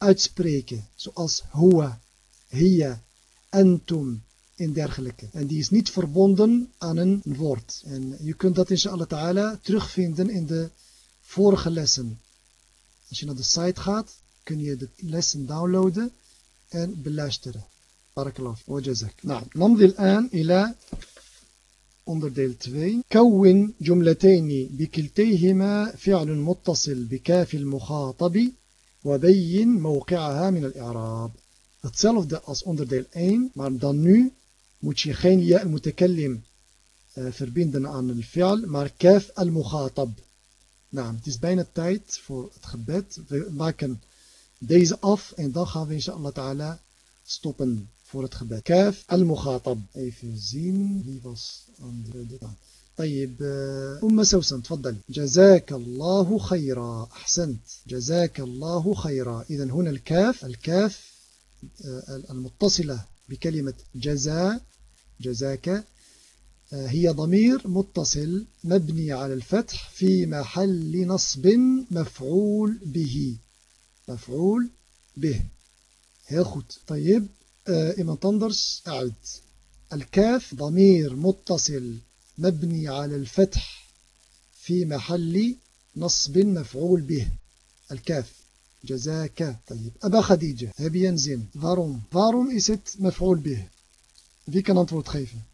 uitspreken. Zoals huwa, hiya, antum en dergelijke. En die is niet verbonden aan een woord. En je kunt dat inshallah ta'ala terugvinden in de vorige lessen. Als je naar de site gaat, kun je de lessen downloaden en beluisteren. Barakallah wa jazak. Nou, نمضي الآن إلى onderdeel 2 كون جملتين بكلتيهما فعل بكاف المخاطب وبين موقعها من الإعراب hetzelfde als onderdeel 1 maar dan nu moet je geen ja المتكلم uh, verbinden aan fi'al maar kaf al-mukhatab nou, het is bijna tijd voor het gebed we maken deze af en dan gaan we inshallah ta'ala stoppen voor het gebed. Kaf al-mukhatab. Even zien, wie was andere aan. طيب أم سوسن تفضل جزاك الله خيرا أحسنت جزاك الله خيرا إذا هنا الكاف الكاف المتصلة بكلمة جزاء جزاك هي ضمير متصل مبني على الفتح في محل نصب مفعول به. مفعول به. heel طيب iemand anders أعد. الكاف ضمير متصل مبني على الفتح في محل نصب مفعول به. الكاف. جزاك. طيب أبا خديجة heb je een zin waarom مفعول به. Wie kan antwoord geven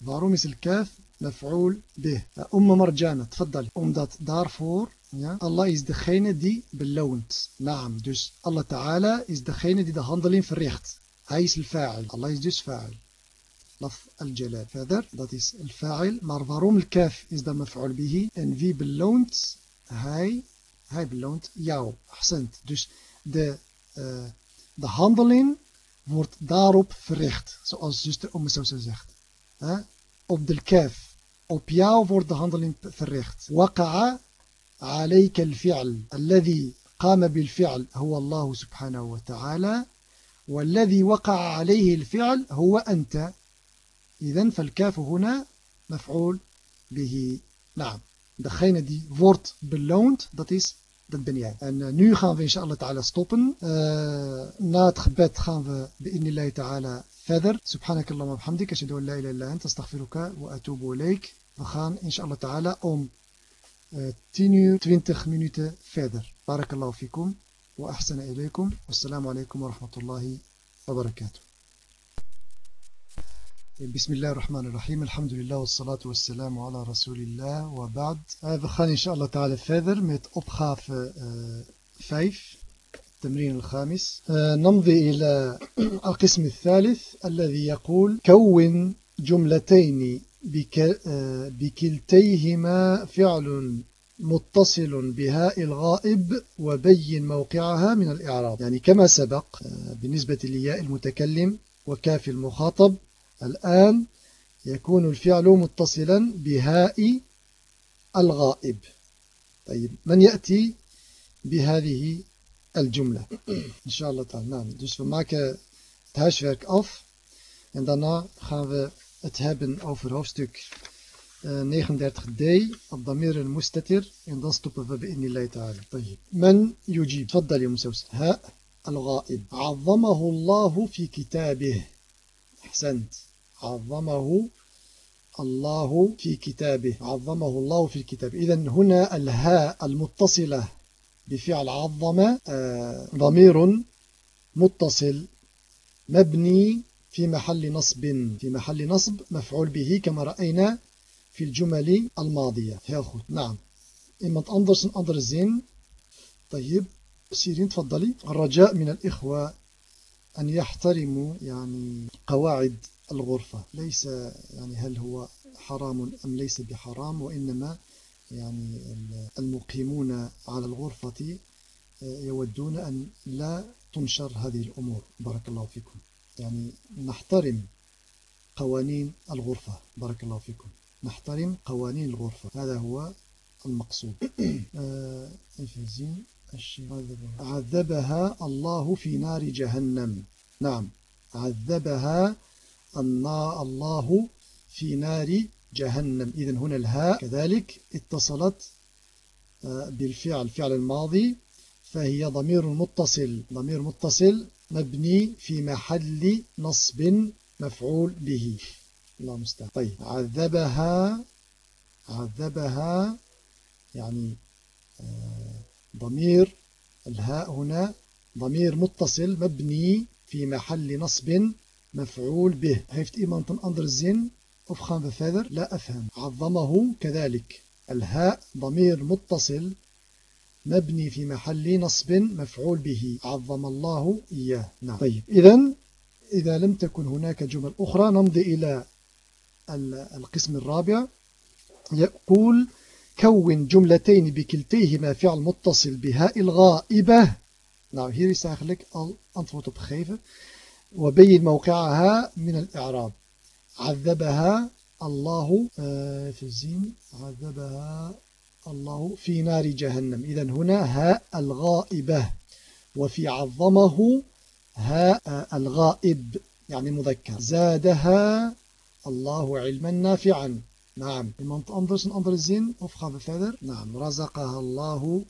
waarom is الكاف مفعول به أم مرجانة تفضل omdat daarvoor ja, Allah is degene die beloont naam dus Allah Ta'ala is degene die de handeling verricht Hij is الفاعل Allah is dus fa'il laf al-jalal verder dat is al-fa'il maar waarom al-kaf is dan maf'ul bihi en wie beloont hij hij beloont jou ahsend dus de, uh, de handeling wordt daarop verricht zoals zuster Umm Sousa zegt uh, op de kaf op jou wordt de handeling verricht waqa'a عليك الفعل الذي قام بالفعل هو الله سبحانه وتعالى والذي وقع عليه الفعل هو أنت إذن فالكاف هنا مفعول به نعم degene die wordt beloond dat is dat ben jij en uh, nu gaan we inshallah ta'ala stoppen uh, na het gebed gaan we bi'inillahi ta'ala verder subhanakallahumma bihamdik ashhadu an la ilaha illa anta astaghfiruka wa atubu ilayk we gaan inshallah ta'ala om uh, 10 uur 20 minuten verder barakallahu fikum وأحسن إليكم والسلام عليكم ورحمة الله وبركاته بسم الله الرحمن الرحيم الحمد لله والصلاة والسلام على رسول الله وبعد we gaan الله تعالى verder met opgave 5 التمرين الخامس. نمضي إلى (clears throat) القسم الثالث الذي يقول كون جملتين بكلتيهما فعل متصل بهاء الغائب وبين موقعها من الإعراب. يعني كما سبق آه، بالنسبة لياء المتكلم وكاف المخاطب الآن يكون الفعل متصلا بهاء الغائب. طيب من يأتي بهذه (clears throat) شاء الله تعالى. نعم. dus we maken het huiswerk af. En daarna gaan we het hebben over hoofdstuk 39d الضمير المستتر en dan stoppen we الله تعالى طيب من يجيب تفضل يا مسوس هاء الغائب عظمه الله في كتابه أحسنت عظمه الله في كتابه عظمه الله في الكتاب إذا هنا الهاء المتصلة بفعل عظم ضمير متصل مبني في محل نصب في محل نصب مفعول به كما رأينا في الجمل الماضية. heel نعم. iemand anders een andere طيب سيرين تفضلي. الرجاء من الإخوة أن يحترموا يعني قواعد الغرفة. ليس يعني هل هو حرام أم ليس بحرام وإنما يعني المقيمون على الغرفة يودون أن لا تنشر هذه الأمور. بارك الله فيكم. يعني نحترم قوانين الغرفة. بارك الله فيكم. نحترم قوانين الغرفة. هذا هو المقصود. (clears throat) عذبها؟ الله في نار جهنم. نعم. عذبها الله في نار جهنم. إذن هنا الهاء كذلك اتصلت آه، بالفعل فعل الماضي فهي ضمير متصل. ضمير متصل مبني في محل نصب مفعول به. الله مستعان طيب عذبها عذبها يعني آه، ضمير الهاء هنا ضمير متصل مبني في محل نصب مفعول به. heeft iemand een andere zin of gaan we verder لا أفهم. عظمه كذلك. الهاء ضمير متصل مبني في محل نصب مفعول به. عظم الله إياه. نعم. طيب. إذا إذا لم تكن هناك جمل أخرى نمضي إلى القسم الرابع. يقول كون جملتين بكلتيهما فعل متصل بهاء الغائبة. Nou, hier is eigenlijk al. وبين موقعها من الإعراب. عذبها الله في الزين عذبها الله في نار جهنم. إذا هنا هاء الغائبة وفي عظمه هاء الغائب يعني مذكر. زادها الله علما نافعا. نعم. iemand anders een andere zin of نعم. رزقها الله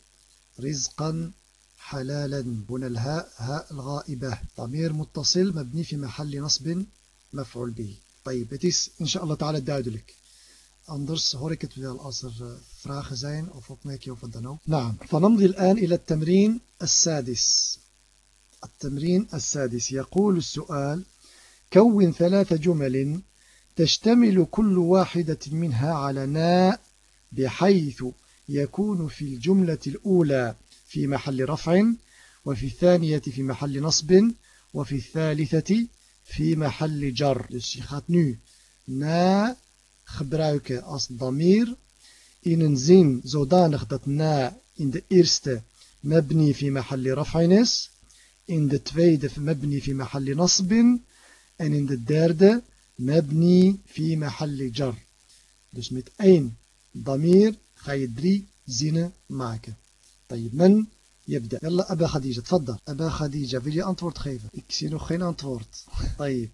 رزقا حلالا. هنا الهاء هاء الغائبة. ضمير متصل مبني في محل نصب مفعول به. طيب het is الله تعالى duidelijk Anders hoor ik het wel als er uh, vragen zijn of opmerkingen of wat dan ook. نعم فنمضي الآن إلى التمرين السادس. التمرين السادس. يقول السؤال كون ثلاث جمل تشتمل كل واحدة منها على ناء بحيث يكون في الجملة الأولى في محل رفع وفي الثانية في محل نصب وفي الثالثة في محل جر dus je gaat nu na gebruiken als damir in een zin zodanig dat na in de eerste mabni fi mahalli raf'in is in de tweede mabni fi mahalli nasbin en in de derde mabni fi mahalli jar dus met één damir ga je drie zinnen maken طيب من يبدأ. يلا أبا خديجة تفضل. أبا خديجة wil je antwoord geven ik zie طيب.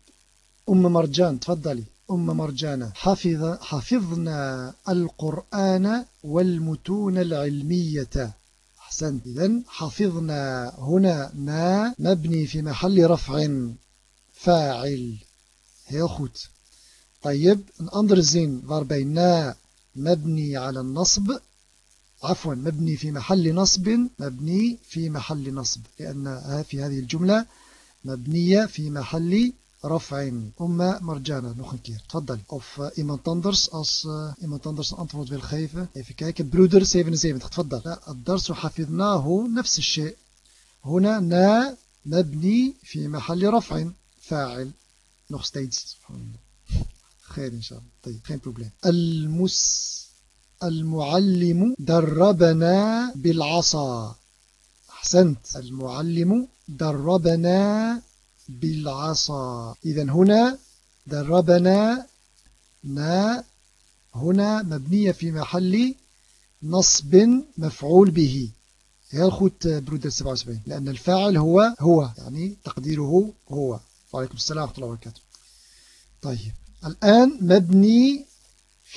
أم مرجان تفضلي. أم مرجانة حفظ حفظنا القرآن والمتون العلمية. أحسنت. إذن حفظنا هنا ما مبني في محل رفع فاعل. heel goed طيب. een andere مبني على النصب. عفوا مبني في محل نصب مبني في محل نصب لأن في هذه الجملة مبنية في محل رفع. أم مرجانة keer تفضل. Iemand anders als uh, iemand anders een antwoord wil geven. Even kijken. Broeder 77 تفضل الدرس حفظناه نفس الشيء هنا نا مبني في محل رفع فاعل steeds. خير إن شاء الله طيب geen probleem. المس المعلم دربنا بالعصا. أحسنت. المعلم دربنا بالعصا. إذا هنا دربنا نا هنا مبنية في محل نصب مفعول به. heel goed broeder 77 لأن الفاعل هو هو يعني تقديره هو. وعليكم السلام ورحمة الله وبركاته. طيب الآن مبني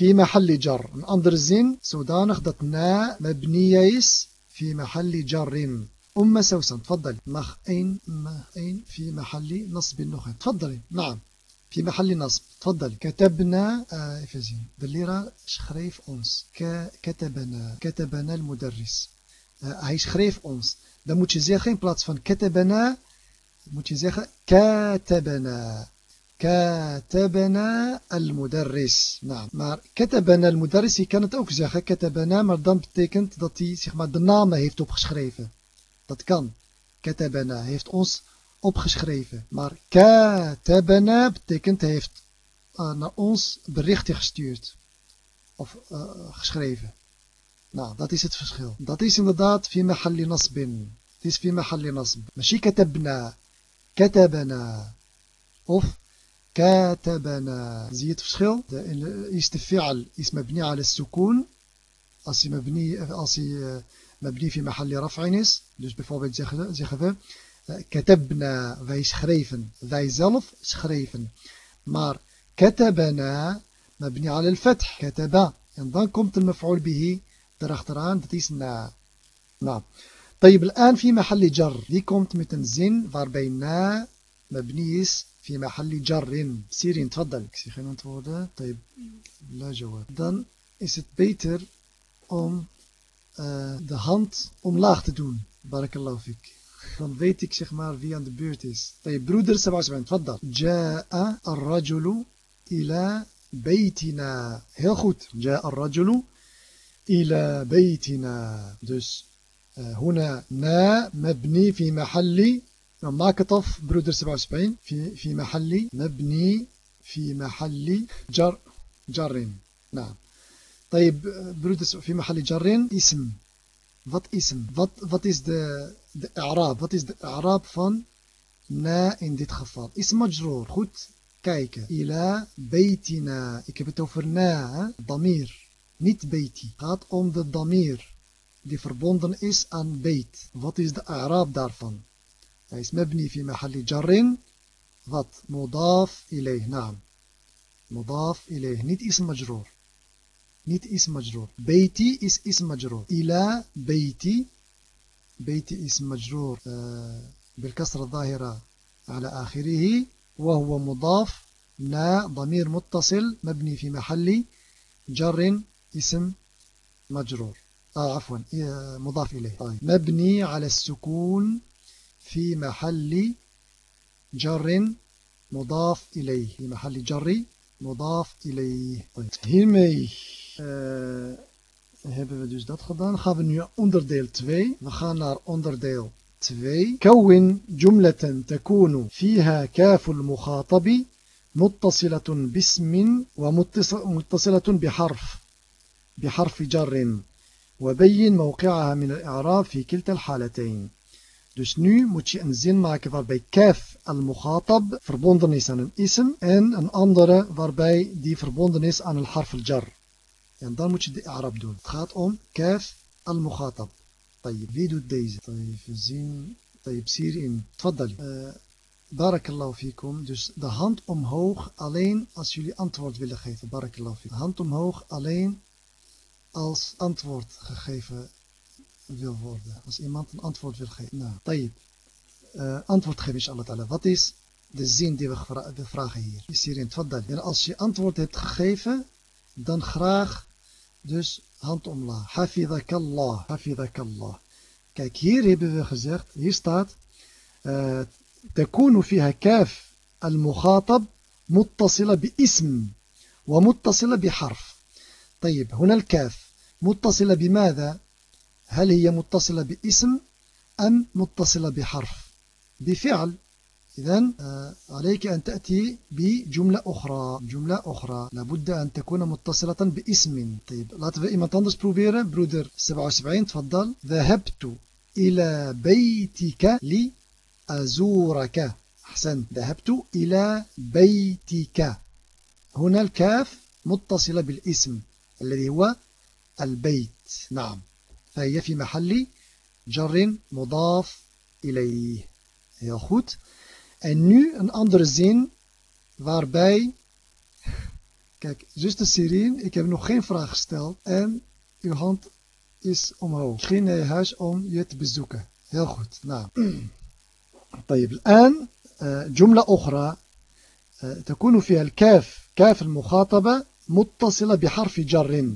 في محل جر. een andere zin zodanig dat na مبنية is في محل جر أم سوسن تفضلي. مخ أين؟ أين؟ في محل نصب النخن تفضلي. نعم. في محل نصب. تفضلي. كتبنا آه فزين de schreef ons كتبنا كتبنا المدرس. uh, hij schreef ons dan in plaats van كتبنا moet zeggen كتبنا. Katabana al-mudarris. Maar katabana al-mudarris, Hij kan het ook zeggen, maar dan betekent dat hij zeg maar, de namen heeft opgeschreven. Dat kan. Katabana heeft ons opgeschreven. Maar katabana betekent hij heeft eh، naar ons berichten gestuurd. Of uh, geschreven. Nou, dat is het verschil. Dat is inderdaad fi mahalli nasbin. Het is fi mahalli nasb. Mashi katabna. Katabana. Of كاتبنا زيت فشخيل استفعل اسم مبني على السكون. أصي مبني أصي مبني في محل رفع نس. دوش بفوبيت زيخفة كتبنا ذي شخريفن ذي زلف شخريفن. مار كتبنا مبني على الفتح. كتبا انظن قمت المفعول به. ترى اختران تيسنا نعم. طيب الآن في محل جر. دي قمت متنزين فاربينا مبنيس في محل جر سيرين تفضل ik zie geen antwoorden طيب لا جواب dan is het beter om uh, de hand omlaag te doen barakallahu fik dan weet ik zeg maar wie aan de beurt is طيب broeder 77 تفضل جاء الرجل إلى بيتنا heel goed جاء الرجل إلى بيتنا dus هنا نا مبني في محل نعم، ماكطف برودر 77 في في محلي مبني في محلي جر جر نعم. طيب broeder في محلي جر اسم. dat اسم dat dat is de إعراب؟ dat is de إعراب فن نا in dit geval اسم مجرور. goed kijk إلى بيتنا. ik heb het over نا ضمير. niet بيتي. gaat om de ضمير. die verbonden is aan بيت dat is de إعراب daarvan هي اسم مبني في محل جر. dat مضاف إليه. نعم. مضاف إليه. niet اسم مجرور. niet اسم مجرور. بيتي is اسم مجرور. إلى بيتي. بيتي اسم مجرور آه، بالكسر الظاهرة على آخره. وهو مضاف. لا ضمير متصل. مبني في محل جر. اسم مجرور. آه عفوا آه، مضاف إليه. طيب. مبني على السكون في محل جر مضاف إليه في محل جر مضاف إليه. طيب. hiermee uh, hebben we dus dat gedaan. Gaan we nu onderdeel 2 we gaan naar onderdeel 2 كون جملة تكون فيها كاف المخاطب متصلة باسم ومتصلة بحرف بحرف جر وبين موقعها من الإعراب في كلتا الحالتين Dus nu moet je een zin maken waarbij kaf al-mukhatab verbonden is aan een ism en een andere waarbij die verbonden is aan een harf al-jar. En dan moet je de Arab doen. Het gaat om kaf al-mukhatab. طيب wie doet deze? طيب zien. طيب سيرين تفضل. Uh, barakallahu fikum. Dus de hand omhoog alleen als jullie antwoord willen geven. Barakallahu fikum. De hand omhoog alleen als antwoord gegeven wil worden. Als iemand een antwoord wil geven. Nou, tayyip. Uh, antwoord geven inshallah ta'ala. Wat is de zin die we, we vragen hier? Is hierin tfaddal. En als je antwoord hebt gegeven, dan graag dus hand omlaag. Hafidakallah. Hafidakallah. Kijk, hier hebben we gezegd, hier staat تكون فيها كاف المخاطب متصلة باسم ومتصلة بحرف طيب هنا الكاف متصلة بماذا هل هي متصلة باسم أم متصلة بحرف؟ بفعل إذن آه، عليك أن تأتي بجملة أخرى. جملة أخرى لابد أن تكون متصلة باسم. طيب laten we iemand anders proberen broeder 77 تفضل. ذهبت إلى بيتك لأزورك. أحسن ذهبت إلى بيتك. هنا الكاف متصلة بالاسم الذي هو البيت. نعم. فهي في محل جر مضاف إليه heel goed en nu een andere zin waarbij kijk zuster Sirien ik heb nog geen vraag gesteld en uw hand is omhoog ging naar je huis om je te bezoeken heel goed nou طيب الآن جملة أخرى تكون فيها الكاف كاف المخاطبة متصلة بحرف جر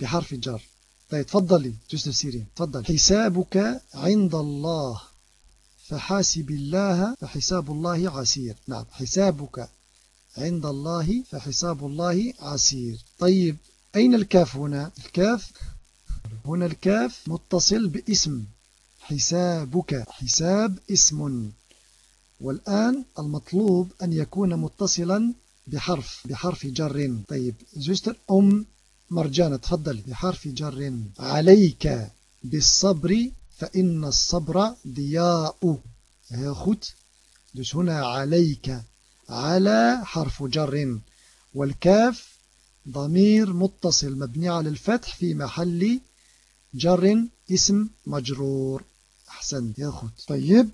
بحرف جر طيب تفضلي جزء سيرين. تفضل حسابك عند الله فحاسب الله فحساب الله عسير. نعم حسابك عند الله فحساب الله عسير. طيب أين الكاف هنا؟ الكاف هنا الكاف متصل باسم. حسابك حساب اسم. والآن المطلوب أن يكون متصلا بحرف بحرف جر. طيب زوستر أم مرجانة تفضل بحرف جر. عليك بالصبر فإن الصبر ضياء. heel goed dus هنا عليك. على حرف جر. والكاف ضمير متصل مبني على الفتح في محل جر. اسم مجرور. أحسنت heel goed طيب.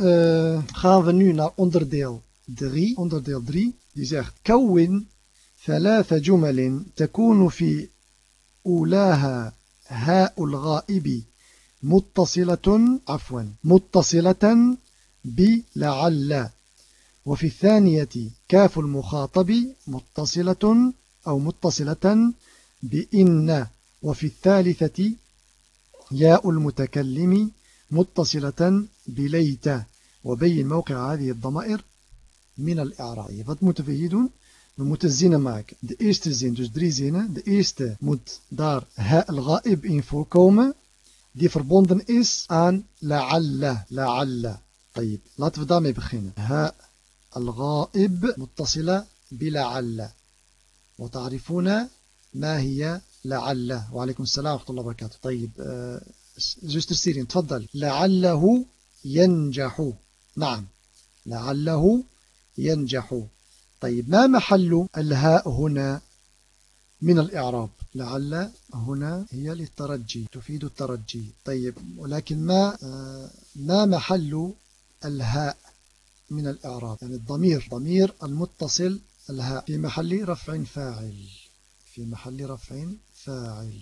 uh, gaan we nu naar onderdeel 3 onderdeel 3 die كون ثلاث جمل تكون في أولاها هاء الغائب متصلة عفوا متصلة بلعل. وفي الثانية كاف المخاطب متصلة أو متصلة بإن. وفي الثالثة ياء المتكلم متصلة بليت. وبين موقع هذه الضمائر من الإعراب. moeten we moeten zinnen maken. De eerste zin, dus drie zinnen. De eerste moet daar ha al-ghaib in voorkomen. Die verbonden is aan la'alla. La'alla. طيب. Laten we daarmee beginnen. Ha الغائب متصلة بلعل وتعرفون ما هي لعل وعليكم السلام ورحمة الله وبركاته طيب زوستر سيرين تفضل لعله ينجح نعم لعله ينجح طيب ما محل الهاء هنا من الإعراب؟ لعل هنا هي للترجي تفيد الترجي. طيب ولكن ما ما محل الهاء من الإعراب؟ يعني الضمير ضمير المتصل الهاء. في محل رفع فاعل في محل رفع فاعل.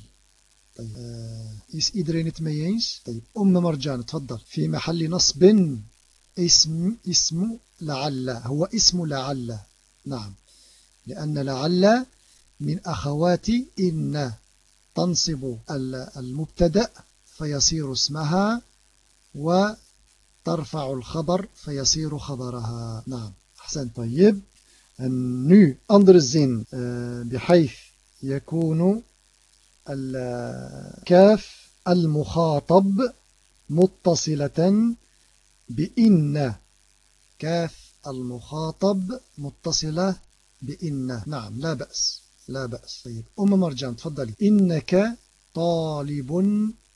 طيب is iedereen het mee eens طيب أم مرجان تفضل. في محل نصب اسم اسم لعل هو اسم لعل. نعم. لأن لعل من أخوات إن تنصب المبتدأ فيصير اسمها وترفع الخبر فيصير خبرها. نعم. أحسن. طيب. نو أندر الزين بحيث يكون الكاف المخاطب متصلة بإن كاف المخاطب متصلة بإن. نعم لا بأس لا بأس. طيب أم مرجان تفضلي. إنك طالب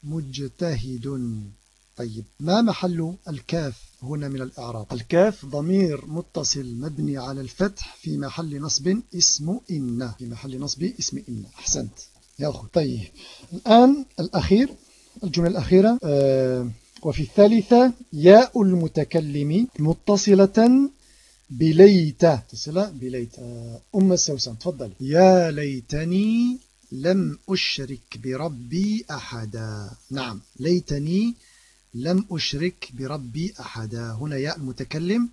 مجتهد. طيب ما محل الكاف هنا من الإعراب؟ الكاف ضمير متصل مبني على الفتح في محل نصب اسم إن. في محل نصب اسم إن. أحسنت. يا أخو طيب الآن الأخير الجملة الأخيرة. آه وفي الثالثة ياء المتكلم متصلة بليت متصلة بليت. آه، أم السوسن تفضل. يا ليتني لم أشرك بربي أحدا. نعم. ليتني لم أشرك بربي أحدا. هنا ياء المتكلم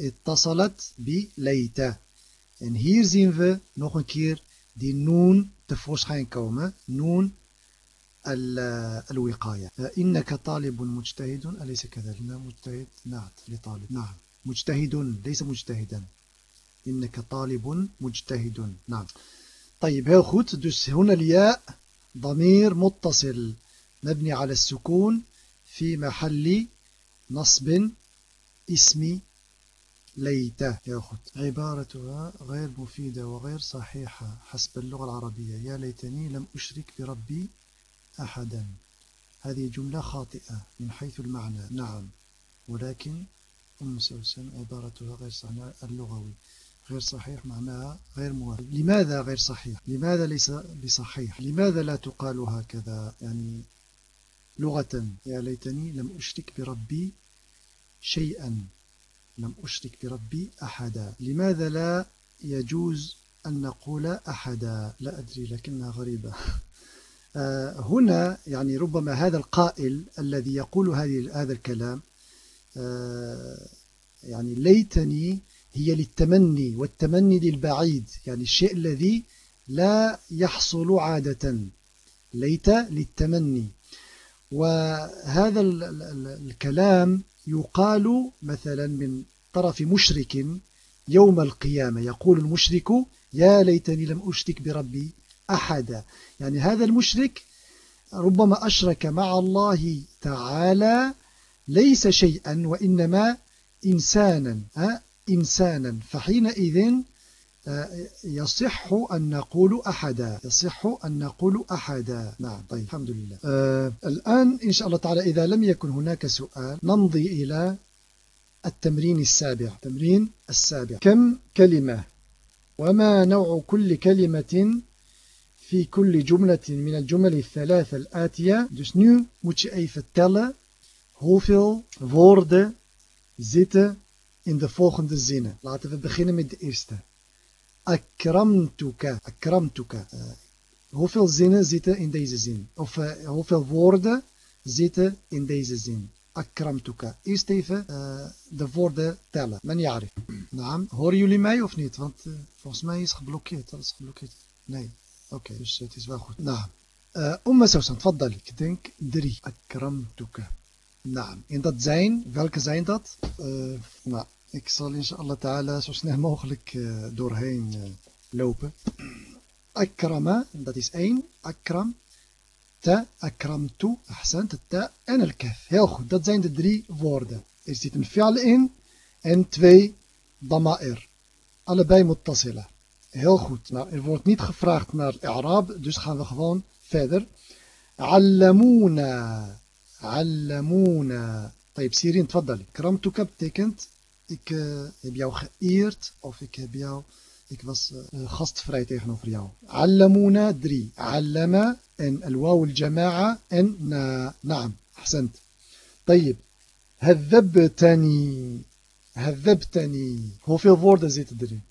اتصلت بليت. En hier zien we nog een keer die tevoorschijn komen. نون الوقاية. إنك طالب مجتهد أليس كذلك؟ مجتهد. نعت لطالب. نعم. مجتهد ليس مجتهدا. إنك طالب مجتهد. نعم. طيب heel goed dus هنا الياء ضمير متصل. مبني على السكون في محل نصب اسم ليت heel goed عبارتها غير مفيدة وغير صحيحة حسب اللغة العربية. يا ليتني لم أشرك بربي أحدا. هذه جملة خاطئة من حيث المعنى. نعم. ولكن أم سوسن عبارتها غير صحيح اللغوي. غير صحيح معناها غير موافق لماذا غير صحيح؟ لماذا ليس بصحيح؟ لماذا لا تقال هكذا؟ يعني لغة يا ليتني لم أشرك بربي شيئا لم أشرك بربي أحدا. لماذا لا يجوز أن نقول أحدا؟ لا أدري لكنها غريبة. (laughs) آه، هنا يعني ربما هذا القائل الذي يقول هذه هذا الكلام يعني ليتني هي للتمني والتمني للبعيد يعني الشيء الذي لا يحصل عادة ليت للتمني. وهذا الكلام يقال مثلا من طرف مشرك يوم القيامة يقول المشرك يا ليتني لم أشرك بربي أحدا. يعني هذا المشرك ربما أشرك مع الله تعالى ليس شيئا وإنما إنسانا إنسانا. فحينئذ يصح أن نقول أحدا. يصح أن نقول أحدا. نعم طيب الحمد لله. آه الآن إن شاء الله تعالى إذا لم يكن هناك سؤال نمضي إلى التمرين السابع. تمرين السابع. كم كلمة؟ وما نوع كل كلمة في كل جملة من الجمل الثلاثة الآتية؟ Dus nu moet hoeveel woorden zitten in de volgende zinnen. Laten we beginnen met de eerste. Akramtuka. Akramtuka. Uh, hoeveel zinnen zitten in deze zin? Of uh, hoeveel woorden zitten in deze zin? Akramtuka. Eerst even uh, de woorden tellen. Men yarif. Naam. Horen jullie mij of niet? Want volgens mij is geblokkeerd. Dat is geblokkeerd. Nee. Oké, dus het is wel goed. Naam. Umma Sausan. Ik denk drie. Akramtuka. Naam. En dat zijn, welke zijn dat? nou, Ik zal inshallah ta'ala zo snel mogelijk uh, doorheen uh, lopen. Akrama, dat is één. Akram. Ta, akramtu, ahsant, ta en el kaf. Heel goed, dat zijn de drie woorden. Er zit een fi'al in en twee dama'ir. Allebei muttasila. Heel goed. Nou, er wordt niet gevraagd naar Arab, dus gaan we gewoon verder. Allamuna. Allamuna. طيب سيرين تفضلي كرمتك betekent ik uh, heb jou geëerd of ik heb jou, ik was uh, gastvrij tegenover jou. Allamuna drie. Allama en al-waw al-jama'a en na. Naam. Ahsend. طيب. هذبتني هذبتني hoeveel woorden zitten erin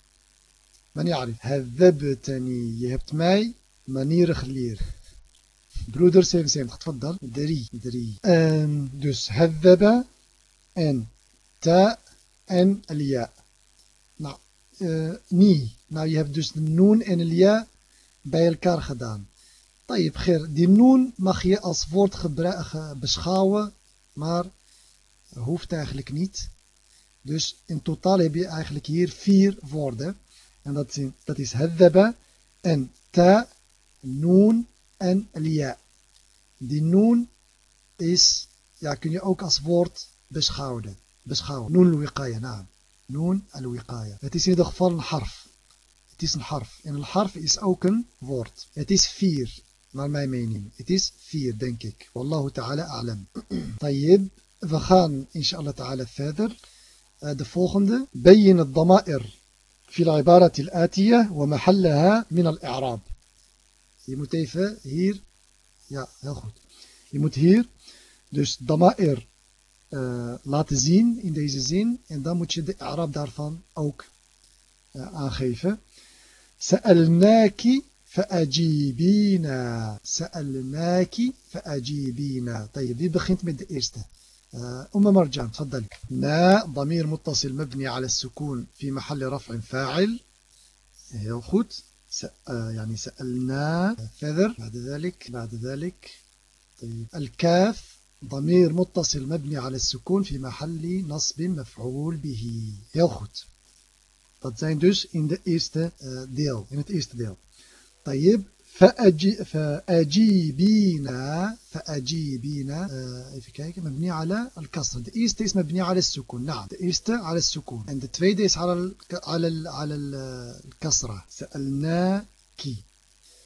من يعرف هذبتني je hebt mij manieren geleerd broeder 77, tfaddal, 3, 3. Um, dus hadhaba en ta en lia. Nou, uh. Nou, je hebt dus de noen en lia bij elkaar gedaan. Tayyip Ger, die noen mag je als woord beschouwen, maar hoeft eigenlijk niet. Dus in totaal heb je eigenlijk hier vier woorden. En dat, zijn, dat is haddaba en ta, noen en Elia. Die noon is, ja, kun je ook als woord beschouwen beschouwen. Noon al-wiqaya, naam. Noon al-wiqaya. Het is in ieder geval een harf. Het is een harf. En een harf is ook een woord. Het is vier, naar mijn mening. Het is vier, denk ik. Wallahu ta'ala a'lam. Tayyib. We gaan inshallah ta'ala verder. Uh, de volgende. بين الضمائر في العبارة الآتية ومحلها من الإعراب. Je moet even hier. Ja, heel goed. Je moet hier dus dama'ir uh, laten zien in deze zin. En dan moet je de Arab daarvan ook uh, aangeven. Sa'alnaki fa'ajibina. Sa'alnaki fa'ajibina. طيب, wie begint met de eerste? أم مرجان تفضل نا ضمير متصل مبني على السكون في محل رفع فاعل heel goed يعني سألنا فذر بعد ذلك بعد ذلك. طيب. الكاف ضمير متصل مبني على السكون في محل نصب مفعول به. heel goed dat zijn dus in de eerste deel in het eerste deel طيب. فأجي فأجيبينا فأجيبينا آه، في كيك مبني على الكسر. إيست اسم مبني على السكون. نعم. إيست على السكون. عند تفيديس على على على الكسرة. سألناك.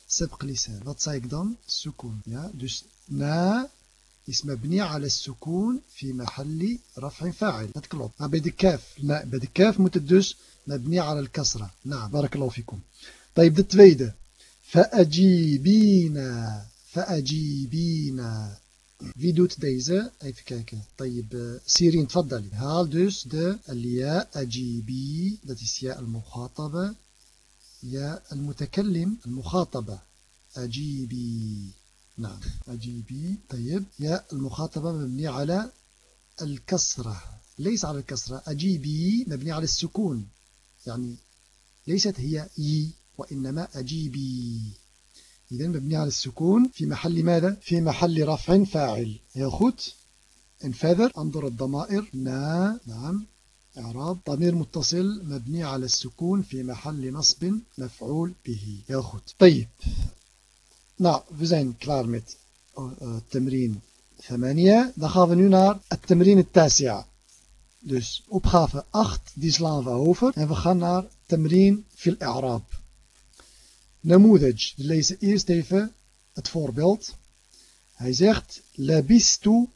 سبق لسان ما تصيغ دم السكون. يا. دش نا اسم مبني على السكون في محل رفع فاعل. ما تكلم بعد الكاف ما بعد الكاف متدش مبني على الكسرة. نعم. بارك الله فيكم. طيب ده تفيديس فأجيبينا فأجيبينا. فيدوت ديزا كيف كيك طيب سيرين تفضلي. هال دوس د الياء أجيبي التي سياء المخاطبة. يا المتكلم المخاطبة. أجيبي. نعم أجيبي. طيب يا المخاطبة مبني على الكسرة. ليس على الكسرة أجيبي مبني على السكون. يعني ليست هي يي وإنما أجيبي. إذن مبني على السكون في محل ماذا؟ في محل رفع فاعل. en verder أنظر الضمائر. نا نعم. إعراب. ضمير متصل مبني على السكون في محل نصب مفعول به. goed طيب. 8. Dan gaan we nu naar het Temrin Tasia. Dus opgave 8, die slaan we over. En we gaan naar نموذج ليس voorbeeld hij zegt labistu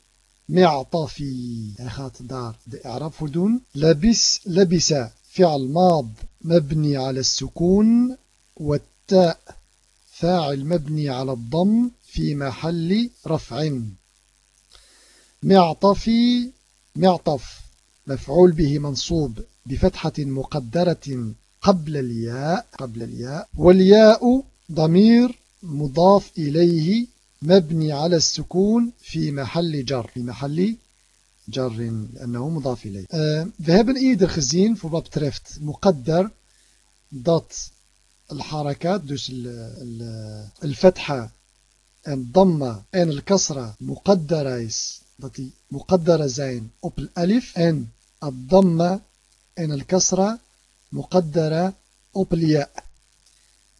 معطفي. de i'rab voor doen labis labisa فعل ماض مبني على السكون والتاء فاعل مبني على الضم في محل رفع. معطفي معطف مفعول به منصوب بفتحة مقدرة. قبل الياء قبل الياء والياء ضمير مضاف إليه مبني على السكون في محل جر في محل جر لأنه مضاف إليه. we hebben eerder gezien voor wat muqaddar dat الحركات dus الفتحة en damma en الكسرة مقدرة is muqaddara zijn op الألف en الضمة en الكسرة مقدرة op الياء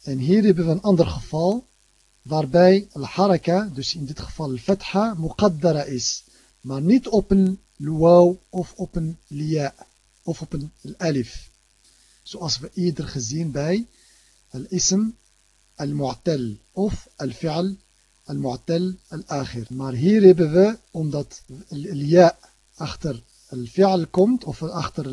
en hier hebben we een ander geval waarbij al-haraka, dus in dit geval al-fatha, muqaddara is. Maar niet op een luwaw of op een liya of op een alif. Zoals we eerder gezien bij al-ism al-mu'tal of al-fi'al al-mu'tal al-akhir. Maar hier hebben we, omdat al-liya achter al-fi'al komt of achter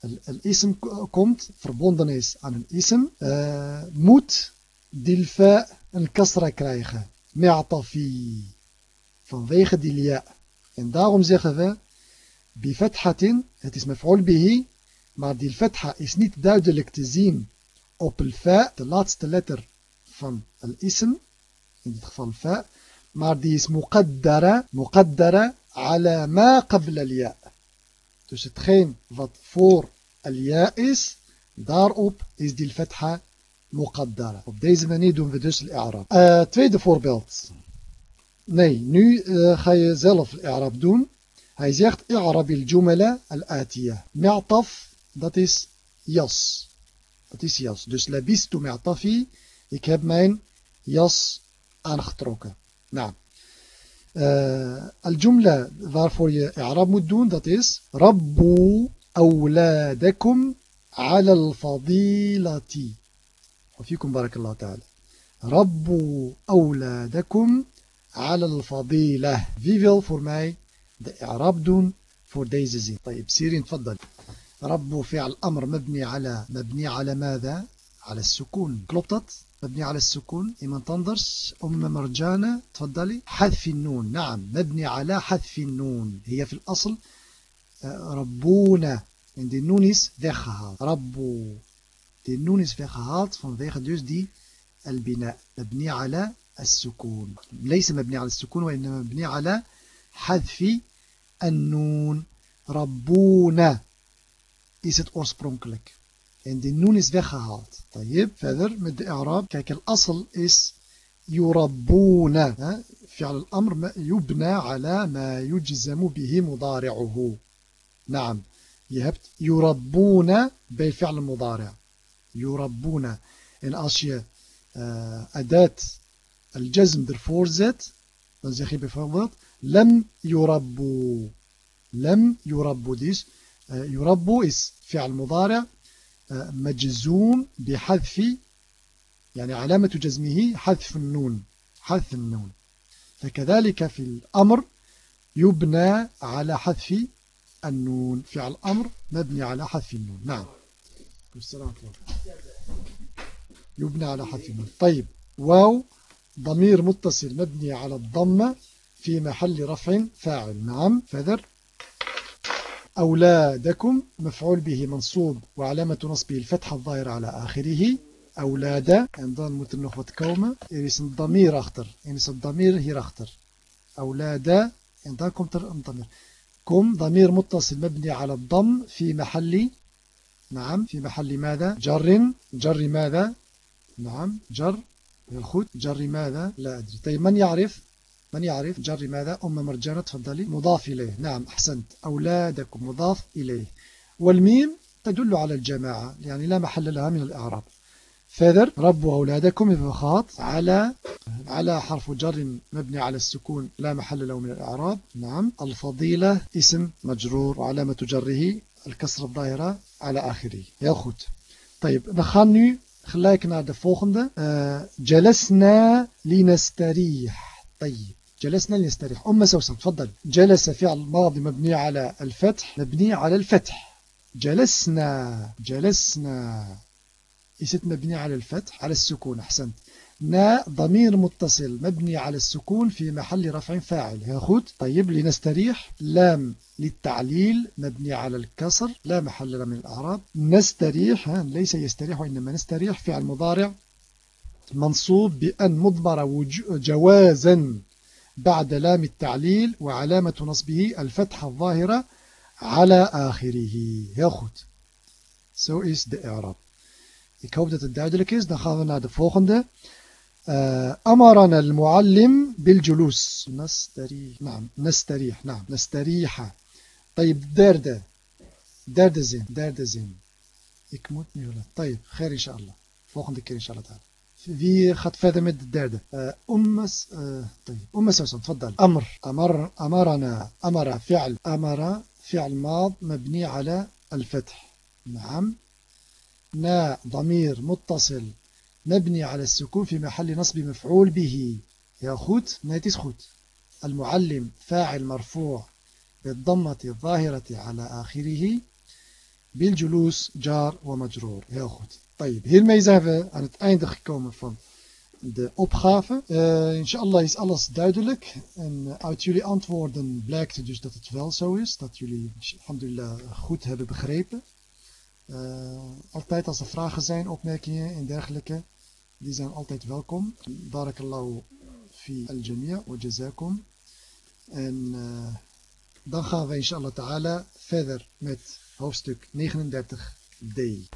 al-ism komt, verbonden is aan een ism, uh, moet dilfa een kasra krijgen. Mi'atafi. Vanwege die lia. En daarom zeggen we, bifathatin, het is mef'ul bihi, maar die fatha is niet duidelijk te zien op el fa, de laatste letter van al ism, in dit geval fa, maar die is muqaddara, muqaddara ala ma qabla al-ya. Dus hetgeen wat voor al-ya is, daarop is die fatha muqaddara. Op deze manier doen we dus al-i'rab. Uh, tweede voorbeeld. Nee, nu uh, ga je zelf al-i'rab doen. Hij zegt i'rab al-jumala al-atiya. Mi'taf, dat is jas. Dat is jas. Dus labistu mi'tafi. Ik heb mijn jas aangetrokken. Nou. آه، الجملة ظرف إعراب مدون ذات از ربوا أولادكم على الفضيلة. وفيكم بارك الله تعالى. ربوا أولادكم على الفضيلة. wie wil voor mij إعراب doen voor deze zin طيب سيرين تفضل. ربوا فعل أمر مبني على مبني على ماذا؟ على السكون. klopt dat مبني على السكون. iemand anders أم مرجانة. تفضلي. حذف النون. نعم. مبني على حذف النون. هي في الأصل ربونا. en die noon is weggehaald. Rabbu De noon is weggehaald vanwege dus die البناء. مبني على السكون. ليس مبني على السكون وإنما مبني على حذف النون. ربونا. Het oorspronkelijk en de noon is weggehaald طيب verder met de i'rab kijk الأصل is يربون فعل الأمر يبنى على ما يجزم به مضارعه نعم hebt يربون بالفعل المضارع yurabbuna. En als je uh, adat al-jazm ervoor zet, dan zeg je bijvoorbeeld lam yurabbu. Lam yurabbu. Dus uh, yurabbu is fi'al mudari' majzoom bihadfi يعني علامة جزمه حذف النون حذف النون. فكذلك في الأمر يبنى على حذف النون فعل الأمر مبني على حذف النون. نعم. يبنى على حذف طيب واو ضمير متصل مبني على الضمة في محل رفع فاعل. نعم فذر. أولادكم مفعول به منصوب وعلامة نصبه الفتحة الظاهرة على آخره. أولاد en dan moet er nog wat komen er is een damir achter en is het أولاد kom damir متصل مبني على الضم في محل؟ نعم. في محل ماذا؟ جر. جر ماذا؟ نعم. جر. heel جر ماذا؟ لا أدري. طيب من يعرف؟ من يعرف جر ماذا؟ أم مرجانة تفضلي. مضاف إليه. نعم أحسنت. أولادكم مضاف إليه. والميم تدل على الجماعة يعني لا محل لها من الإعراب. فذر ربوا أولادكم بفخاط على على حرف جر مبني على السكون لا محل له من الإعراب. نعم. الفضيلة اسم مجرور وعلامة جره الكسر الظاهرة على آخره. heel goed طيب we gaan nu gelijk volgende. جلسنا لنستريح. طيب. جلسنا لنستريح. أم سوسن تفضل. جلس فعل ماضي مبني على الفتح مبني على الفتح. جلسنا جلسنا. is مبني على الفتح على السكون أحسنت. نا ضمير متصل مبني على السكون في محل رفع فاعل. يا خود طيب لنستريح. لام للتعليل مبني على الكسر لا محل من الأعراب. نستريح ليس يستريح وإنما نستريح. فعل مضارع منصوب بأن مضمر جوازا. بعد لام التعليل وعلامة نصبه الفتحة الظاهرة على آخره. heel goed zo is de Arab. Ik hoop dat het duidelijk is. Volgende. أمرنا المعلم بالجلوس. نستريح نعم نستريح. نعم نستريح. طيب derde derde zin derde zin ik moet طيب خير إن شاء الله. volgende keer إن شاء الله تعالى. Wie gaat verder met de derde أم طيب. أم سوسن تفضل. أمر. أمر أمرنا أمر فعل أمر فعل ماض مبني على الفتح. نعم. نا ضمير متصل مبني على السكون في محل نصب مفعول به. يا خوت نيتيس خوت. المعلم فاعل مرفوع بالضمة الظاهرة على آخره. بالجلوس جار ومجرور. goed طيب hiermee zijn we aan het einde gekomen van de opgave. Uh, inshallah is alles duidelijk en uh, uit jullie antwoorden blijkt dus dat het wel zo is dat jullie alhamdulillah goed hebben begrepen. Uh, altijd als er vragen zijn opmerkingen en dergelijke die zijn altijd welkom. Barakallahu fi al-jamia wa jazakum. En dan gaan we inshallah ta'ala verder met hoofdstuk 39d.